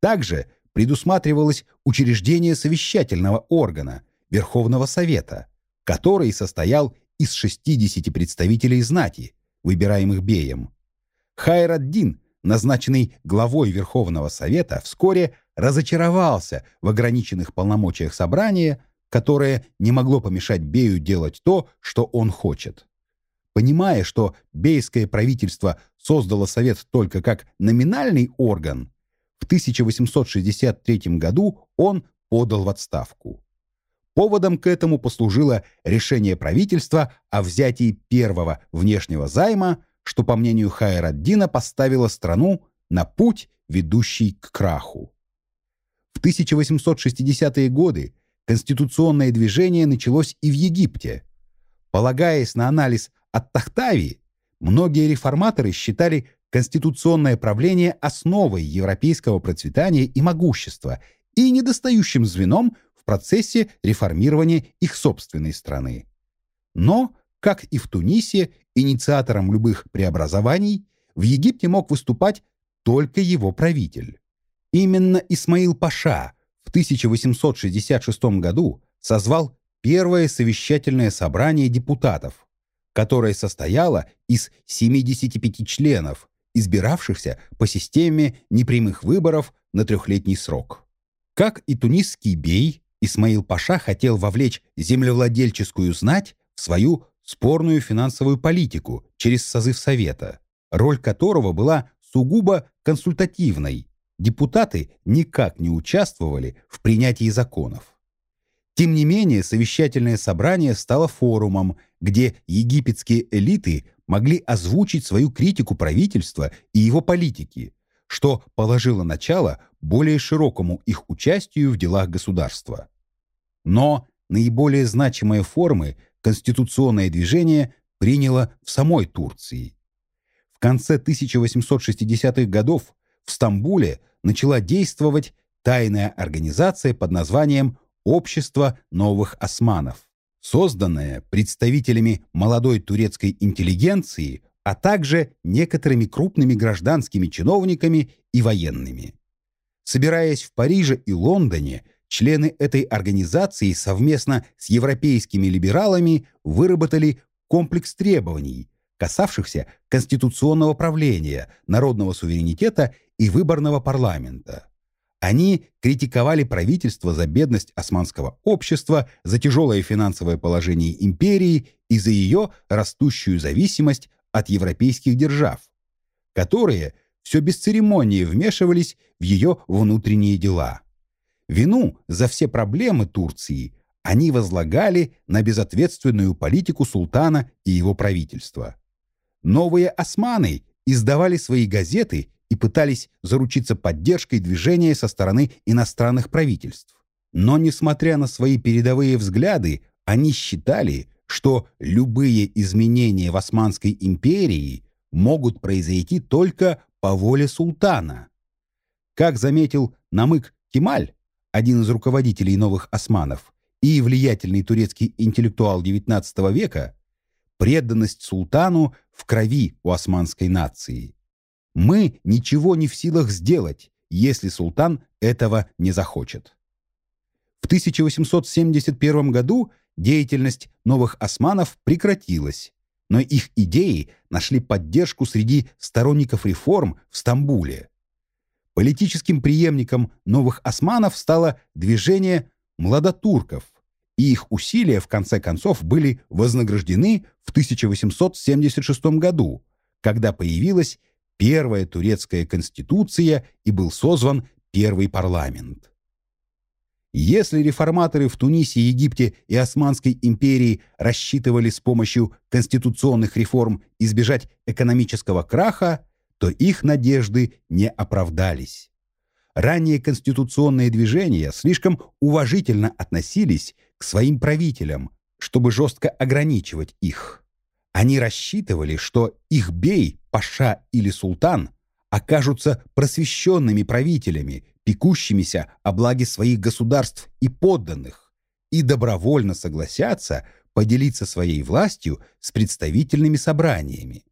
Speaker 1: Также предусматривалось учреждение совещательного органа Верховного Совета, который состоял из 60 представителей знати, выбираемых Беем. Хайраддин, назначенный главой Верховного Совета, вскоре разочаровался в ограниченных полномочиях собрания, которое не могло помешать Бею делать то, что он хочет. Понимая, что бейское правительство создало Совет только как номинальный орган, в 1863 году он подал в отставку. Поводом к этому послужило решение правительства о взятии первого внешнего займа, что, по мнению Хайраддина, поставило страну на путь, ведущий к краху. В 1860-е годы конституционное движение началось и в Египте. Полагаясь на анализ от Тахтави многие реформаторы считали конституционное правление основой европейского процветания и могущества и недостающим звеном в процессе реформирования их собственной страны. Но, как и в Тунисе, инициатором любых преобразований в Египте мог выступать только его правитель. Именно Исмаил Паша в 1866 году созвал первое совещательное собрание депутатов, которая состояла из 75 членов, избиравшихся по системе непрямых выборов на трехлетний срок. Как и тунисский бей, Исмаил Паша хотел вовлечь землевладельческую знать в свою спорную финансовую политику через созыв Совета, роль которого была сугубо консультативной. Депутаты никак не участвовали в принятии законов. Тем не менее, совещательное собрание стало форумом, где египетские элиты могли озвучить свою критику правительства и его политики, что положило начало более широкому их участию в делах государства. Но наиболее значимые формы конституционное движение приняло в самой Турции. В конце 1860-х годов в Стамбуле начала действовать тайная организация под названием Общество новых османов, созданное представителями молодой турецкой интеллигенции, а также некоторыми крупными гражданскими чиновниками и военными. Собираясь в Париже и Лондоне, члены этой организации совместно с европейскими либералами выработали комплекс требований, касавшихся конституционного правления, народного суверенитета и выборного парламента. Они критиковали правительство за бедность османского общества, за тяжелое финансовое положение империи и за ее растущую зависимость от европейских держав, которые все без церемонии вмешивались в ее внутренние дела. Вину за все проблемы Турции они возлагали на безответственную политику султана и его правительства. Новые османы издавали свои газеты и пытались заручиться поддержкой движения со стороны иностранных правительств. Но, несмотря на свои передовые взгляды, они считали, что любые изменения в Османской империи могут произойти только по воле султана. Как заметил Намык Кемаль, один из руководителей новых османов и влиятельный турецкий интеллектуал XIX века, преданность султану в крови у османской нации. Мы ничего не в силах сделать, если султан этого не захочет. В 1871 году деятельность новых османов прекратилась, но их идеи нашли поддержку среди сторонников реформ в Стамбуле. Политическим преемником новых османов стало движение младотурков, и их усилия в конце концов были вознаграждены в 1876 году, когда появилась первая турецкая конституция и был созван первый парламент. Если реформаторы в Тунисе, Египте и Османской империи рассчитывали с помощью конституционных реформ избежать экономического краха, то их надежды не оправдались. Ранние конституционные движения слишком уважительно относились к своим правителям, чтобы жестко ограничивать их. Они рассчитывали, что их бей, паша или султан окажутся просвещенными правителями, пекущимися о благе своих государств и подданных, и добровольно согласятся поделиться своей властью с представительными собраниями.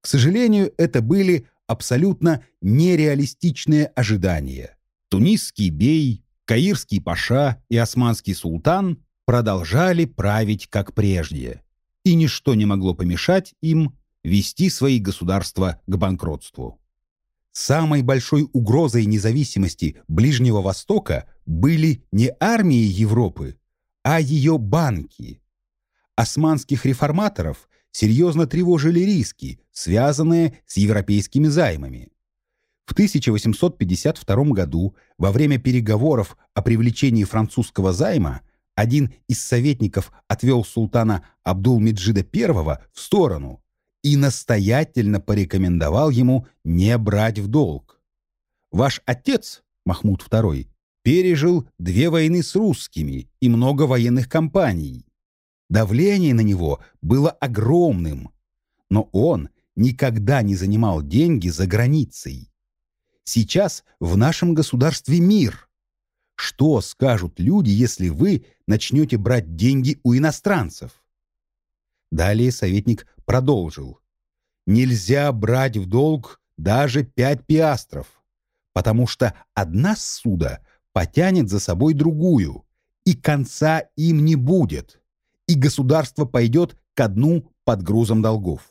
Speaker 1: К сожалению, это были абсолютно нереалистичные ожидания. Тунисский бей, Каирский паша и османский султан продолжали править как прежде и ничто не могло помешать им вести свои государства к банкротству. Самой большой угрозой независимости Ближнего Востока были не армии Европы, а ее банки. Османских реформаторов серьезно тревожили риски, связанные с европейскими займами. В 1852 году, во время переговоров о привлечении французского займа, один из советников отвел султана Абдул-Меджида I в сторону и настоятельно порекомендовал ему не брать в долг. «Ваш отец, Махмуд II, пережил две войны с русскими и много военных кампаний. Давление на него было огромным, но он никогда не занимал деньги за границей. Сейчас в нашем государстве мир – что скажут люди, если вы начнете брать деньги у иностранцев? Далее советник продолжил. Нельзя брать в долг даже пять пиастров, потому что одна ссуда потянет за собой другую, и конца им не будет, и государство пойдет ко дну под грузом долгов.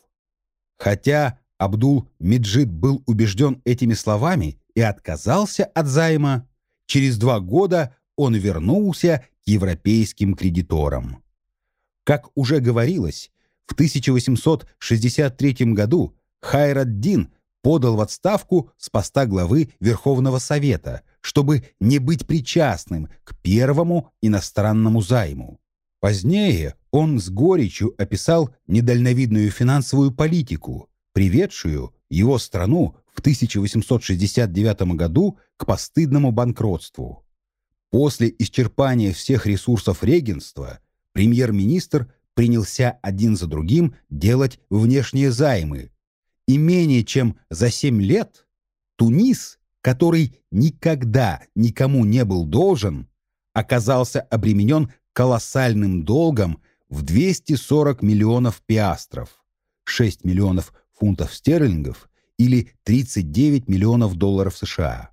Speaker 1: Хотя Абдул-Меджид был убежден этими словами и отказался от займа, Через два года он вернулся к европейским кредиторам. Как уже говорилось, в 1863 году Хайраддин подал в отставку с поста главы Верховного Совета, чтобы не быть причастным к первому иностранному займу. Позднее он с горечью описал недальновидную финансовую политику, приведшую его страну в 1869 году к постыдному банкротству. После исчерпания всех ресурсов регенства премьер-министр принялся один за другим делать внешние займы. И менее чем за 7 лет Тунис, который никогда никому не был должен, оказался обременен колоссальным долгом в 240 миллионов пиастров, 6 миллионов фунтов стерлингов или 39 миллионов долларов США.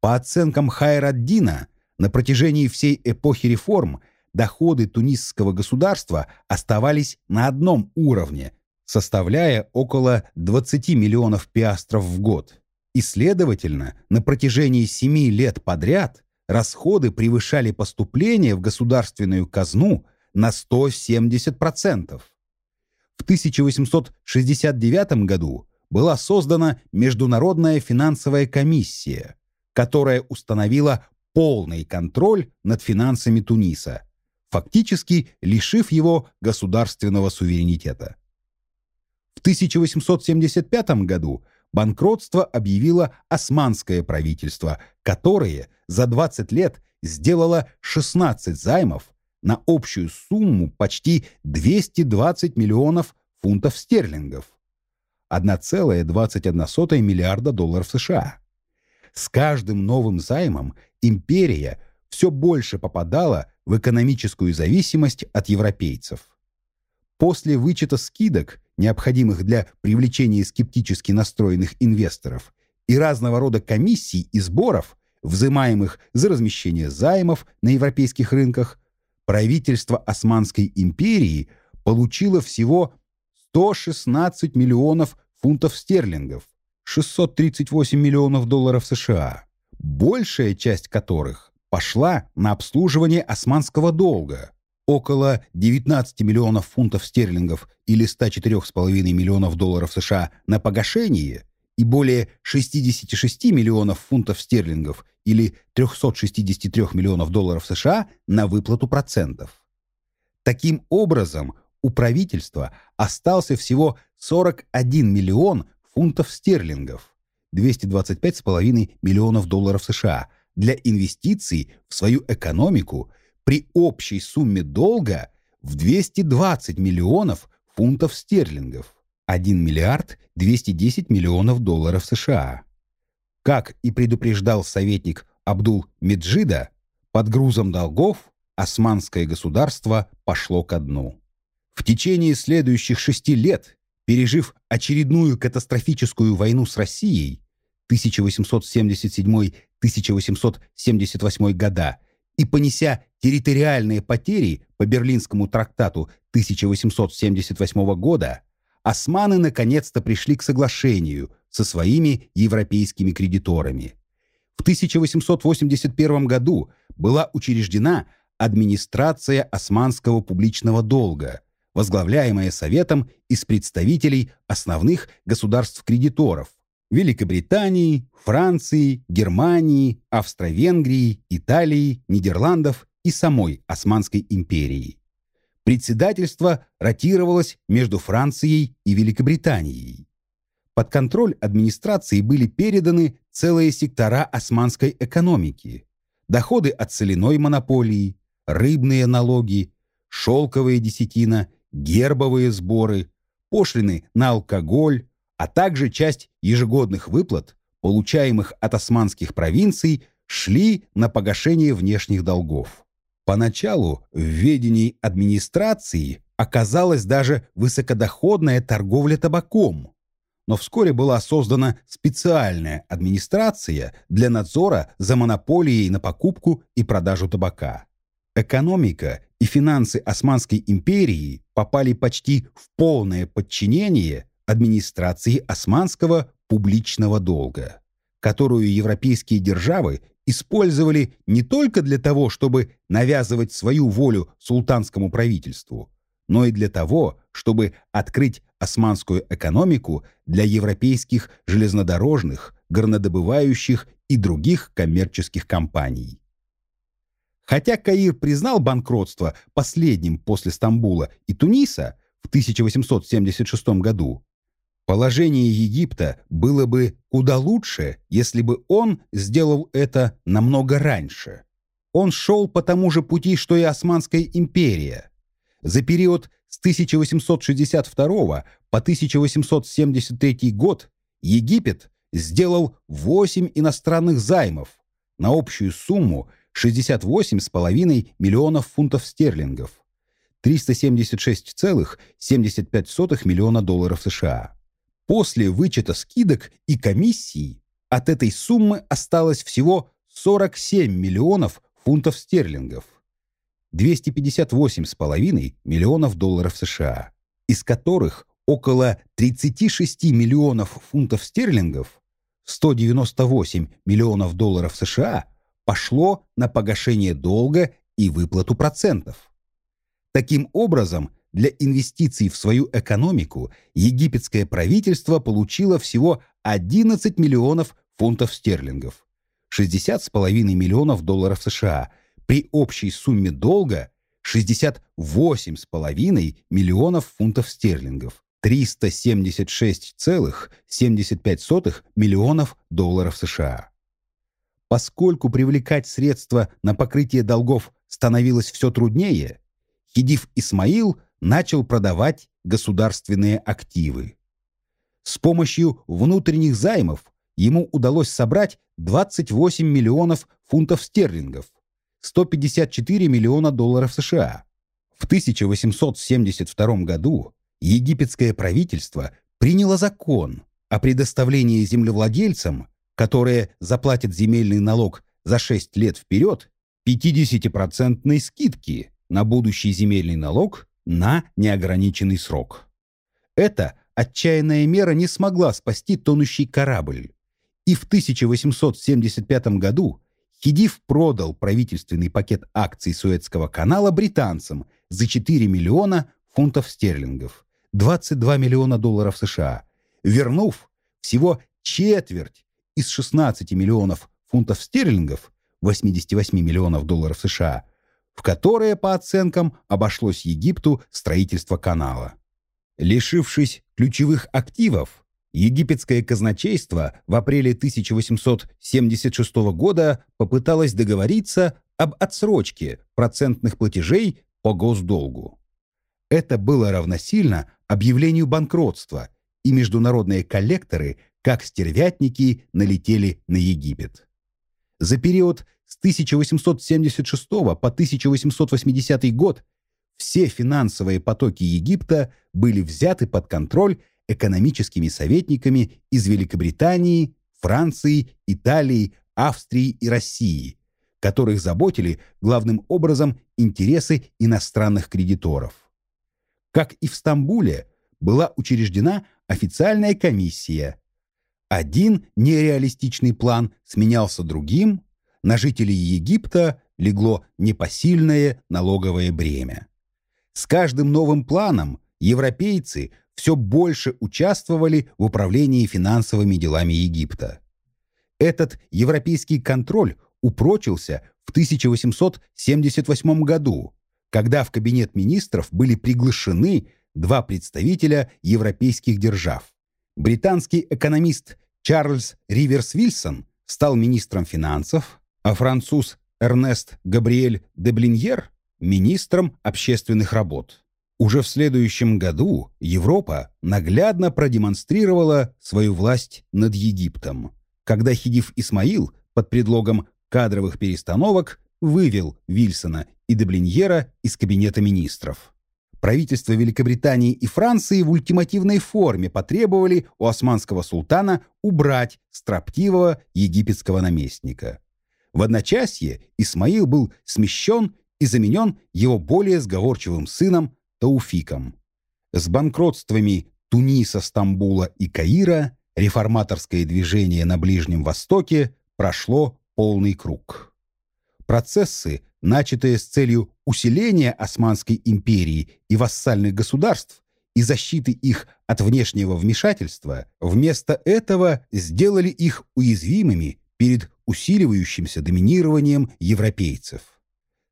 Speaker 1: По оценкам Хайраддина, на протяжении всей эпохи реформ доходы тунисского государства оставались на одном уровне, составляя около 20 миллионов пиастров в год. И, следовательно, на протяжении семи лет подряд расходы превышали поступления в государственную казну на 170%. В 1869 году была создана Международная финансовая комиссия, которая установила полный контроль над финансами Туниса, фактически лишив его государственного суверенитета. В 1875 году банкротство объявило османское правительство, которое за 20 лет сделало 16 займов на общую сумму почти 220 миллионов фунтов стерлингов. 1,21 миллиарда долларов США. С каждым новым займом империя все больше попадала в экономическую зависимость от европейцев. После вычета скидок, необходимых для привлечения скептически настроенных инвесторов, и разного рода комиссий и сборов, взимаемых за размещение займов на европейских рынках, правительство Османской империи получило всего 116 миллионов фунтов стерлингов, 638 миллионов долларов США, большая часть которых пошла на обслуживание османского долга, около 19 миллионов фунтов стерлингов или 104,5 миллионов долларов США на погашение и более 66 миллионов фунтов стерлингов или 363 миллионов долларов США на выплату процентов. Таким образом, у правительства остался всего 41 миллион фунтов стерлингов, 225,5 миллионов долларов США для инвестиций в свою экономику при общей сумме долга в 220 миллионов фунтов стерлингов, 1 миллиард 210 миллионов долларов США. Как и предупреждал советник Абдул Меджида, под грузом долгов османское государство пошло ко дну. В течение следующих шести лет, пережив очередную катастрофическую войну с Россией 1877-1878 года и понеся территориальные потери по Берлинскому трактату 1878 года, османы наконец-то пришли к соглашению со своими европейскими кредиторами. В 1881 году была учреждена администрация османского публичного долга – возглавляемая Советом из представителей основных государств-кредиторов Великобритании, Франции, Германии, Австро-Венгрии, Италии, Нидерландов и самой Османской империи. Председательство ротировалось между Францией и Великобританией. Под контроль администрации были переданы целые сектора османской экономики, доходы от соляной монополии, рыбные налоги, шелковая десятина гербовые сборы, пошлины на алкоголь, а также часть ежегодных выплат, получаемых от османских провинций, шли на погашение внешних долгов. Поначалу в ведении администрации оказалась даже высокодоходная торговля табаком, но вскоре была создана специальная администрация для надзора за монополией на покупку и продажу табака. Экономика и финансы Османской империи попали почти в полное подчинение администрации османского публичного долга, которую европейские державы использовали не только для того, чтобы навязывать свою волю султанскому правительству, но и для того, чтобы открыть османскую экономику для европейских железнодорожных, горнодобывающих и других коммерческих компаний. Хотя Каир признал банкротство последним после Стамбула и Туниса в 1876 году, положение Египта было бы куда лучше, если бы он сделал это намного раньше. Он шел по тому же пути, что и Османская империя. За период с 1862 по 1873 год Египет сделал 8 иностранных займов на общую сумму – 68,5 миллионов фунтов стерлингов, 376,75 миллиона долларов США. После вычета скидок и комиссий от этой суммы осталось всего 47 миллионов фунтов стерлингов, 258,5 миллионов долларов США, из которых около 36 миллионов фунтов стерлингов 198 миллионов долларов США пошло на погашение долга и выплату процентов. Таким образом, для инвестиций в свою экономику египетское правительство получило всего 11 миллионов фунтов стерлингов, 60,5 миллионов долларов США, при общей сумме долга 68,5 миллионов фунтов стерлингов, 376,75 миллионов долларов США. Поскольку привлекать средства на покрытие долгов становилось все труднее, Хидив Исмаил начал продавать государственные активы. С помощью внутренних займов ему удалось собрать 28 миллионов фунтов стерлингов, 154 миллиона долларов США. В 1872 году египетское правительство приняло закон о предоставлении землевладельцам, которые заплатят земельный налог за 6 лет вперед, 50% скидки на будущий земельный налог на неограниченный срок. Эта отчаянная мера не смогла спасти тонущий корабль, и в 1875 году Хидив продал правительственный пакет акций Суэцкого канала британцам за 4 миллиона фунтов стерлингов, 22 миллиона долларов США, вернув всего четверть из 16 миллионов фунтов стерлингов, 88 миллионов долларов США, в которое, по оценкам, обошлось Египту строительство канала. Лишившись ключевых активов, египетское казначейство в апреле 1876 года попыталось договориться об отсрочке процентных платежей по госдолгу. Это было равносильно объявлению банкротства, и международные коллекторы, как стервятники, налетели на Египет. За период с 1876 по 1880 год все финансовые потоки Египта были взяты под контроль экономическими советниками из Великобритании, Франции, Италии, Австрии и России, которых заботили главным образом интересы иностранных кредиторов. Как и в Стамбуле, была учреждена официальная комиссия. Один нереалистичный план сменялся другим, на жителей Египта легло непосильное налоговое бремя. С каждым новым планом европейцы все больше участвовали в управлении финансовыми делами Египта. Этот европейский контроль упрочился в 1878 году, когда в кабинет министров были приглашены два представителя европейских держав. Британский экономист Чарльз Риверс Вильсон стал министром финансов, а француз Эрнест Габриэль де Блиньер – министром общественных работ. Уже в следующем году Европа наглядно продемонстрировала свою власть над Египтом, когда Хидив Исмаил под предлогом кадровых перестановок вывел Вильсона и Деблиньера из кабинета министров. Правительства Великобритании и Франции в ультимативной форме потребовали у османского султана убрать строптивого египетского наместника. В одночасье Исмаил был смещен и заменен его более сговорчивым сыном Тауфиком. С банкротствами Туниса, Стамбула и Каира реформаторское движение на Ближнем Востоке прошло полный круг. Процессы, начатые с целью усиления Османской империи и вассальных государств и защиты их от внешнего вмешательства, вместо этого сделали их уязвимыми перед усиливающимся доминированием европейцев.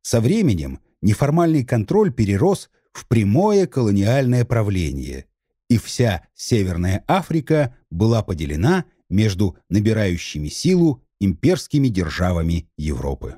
Speaker 1: Со временем неформальный контроль перерос в прямое колониальное правление, и вся Северная Африка была поделена между набирающими силу имперскими державами Европы.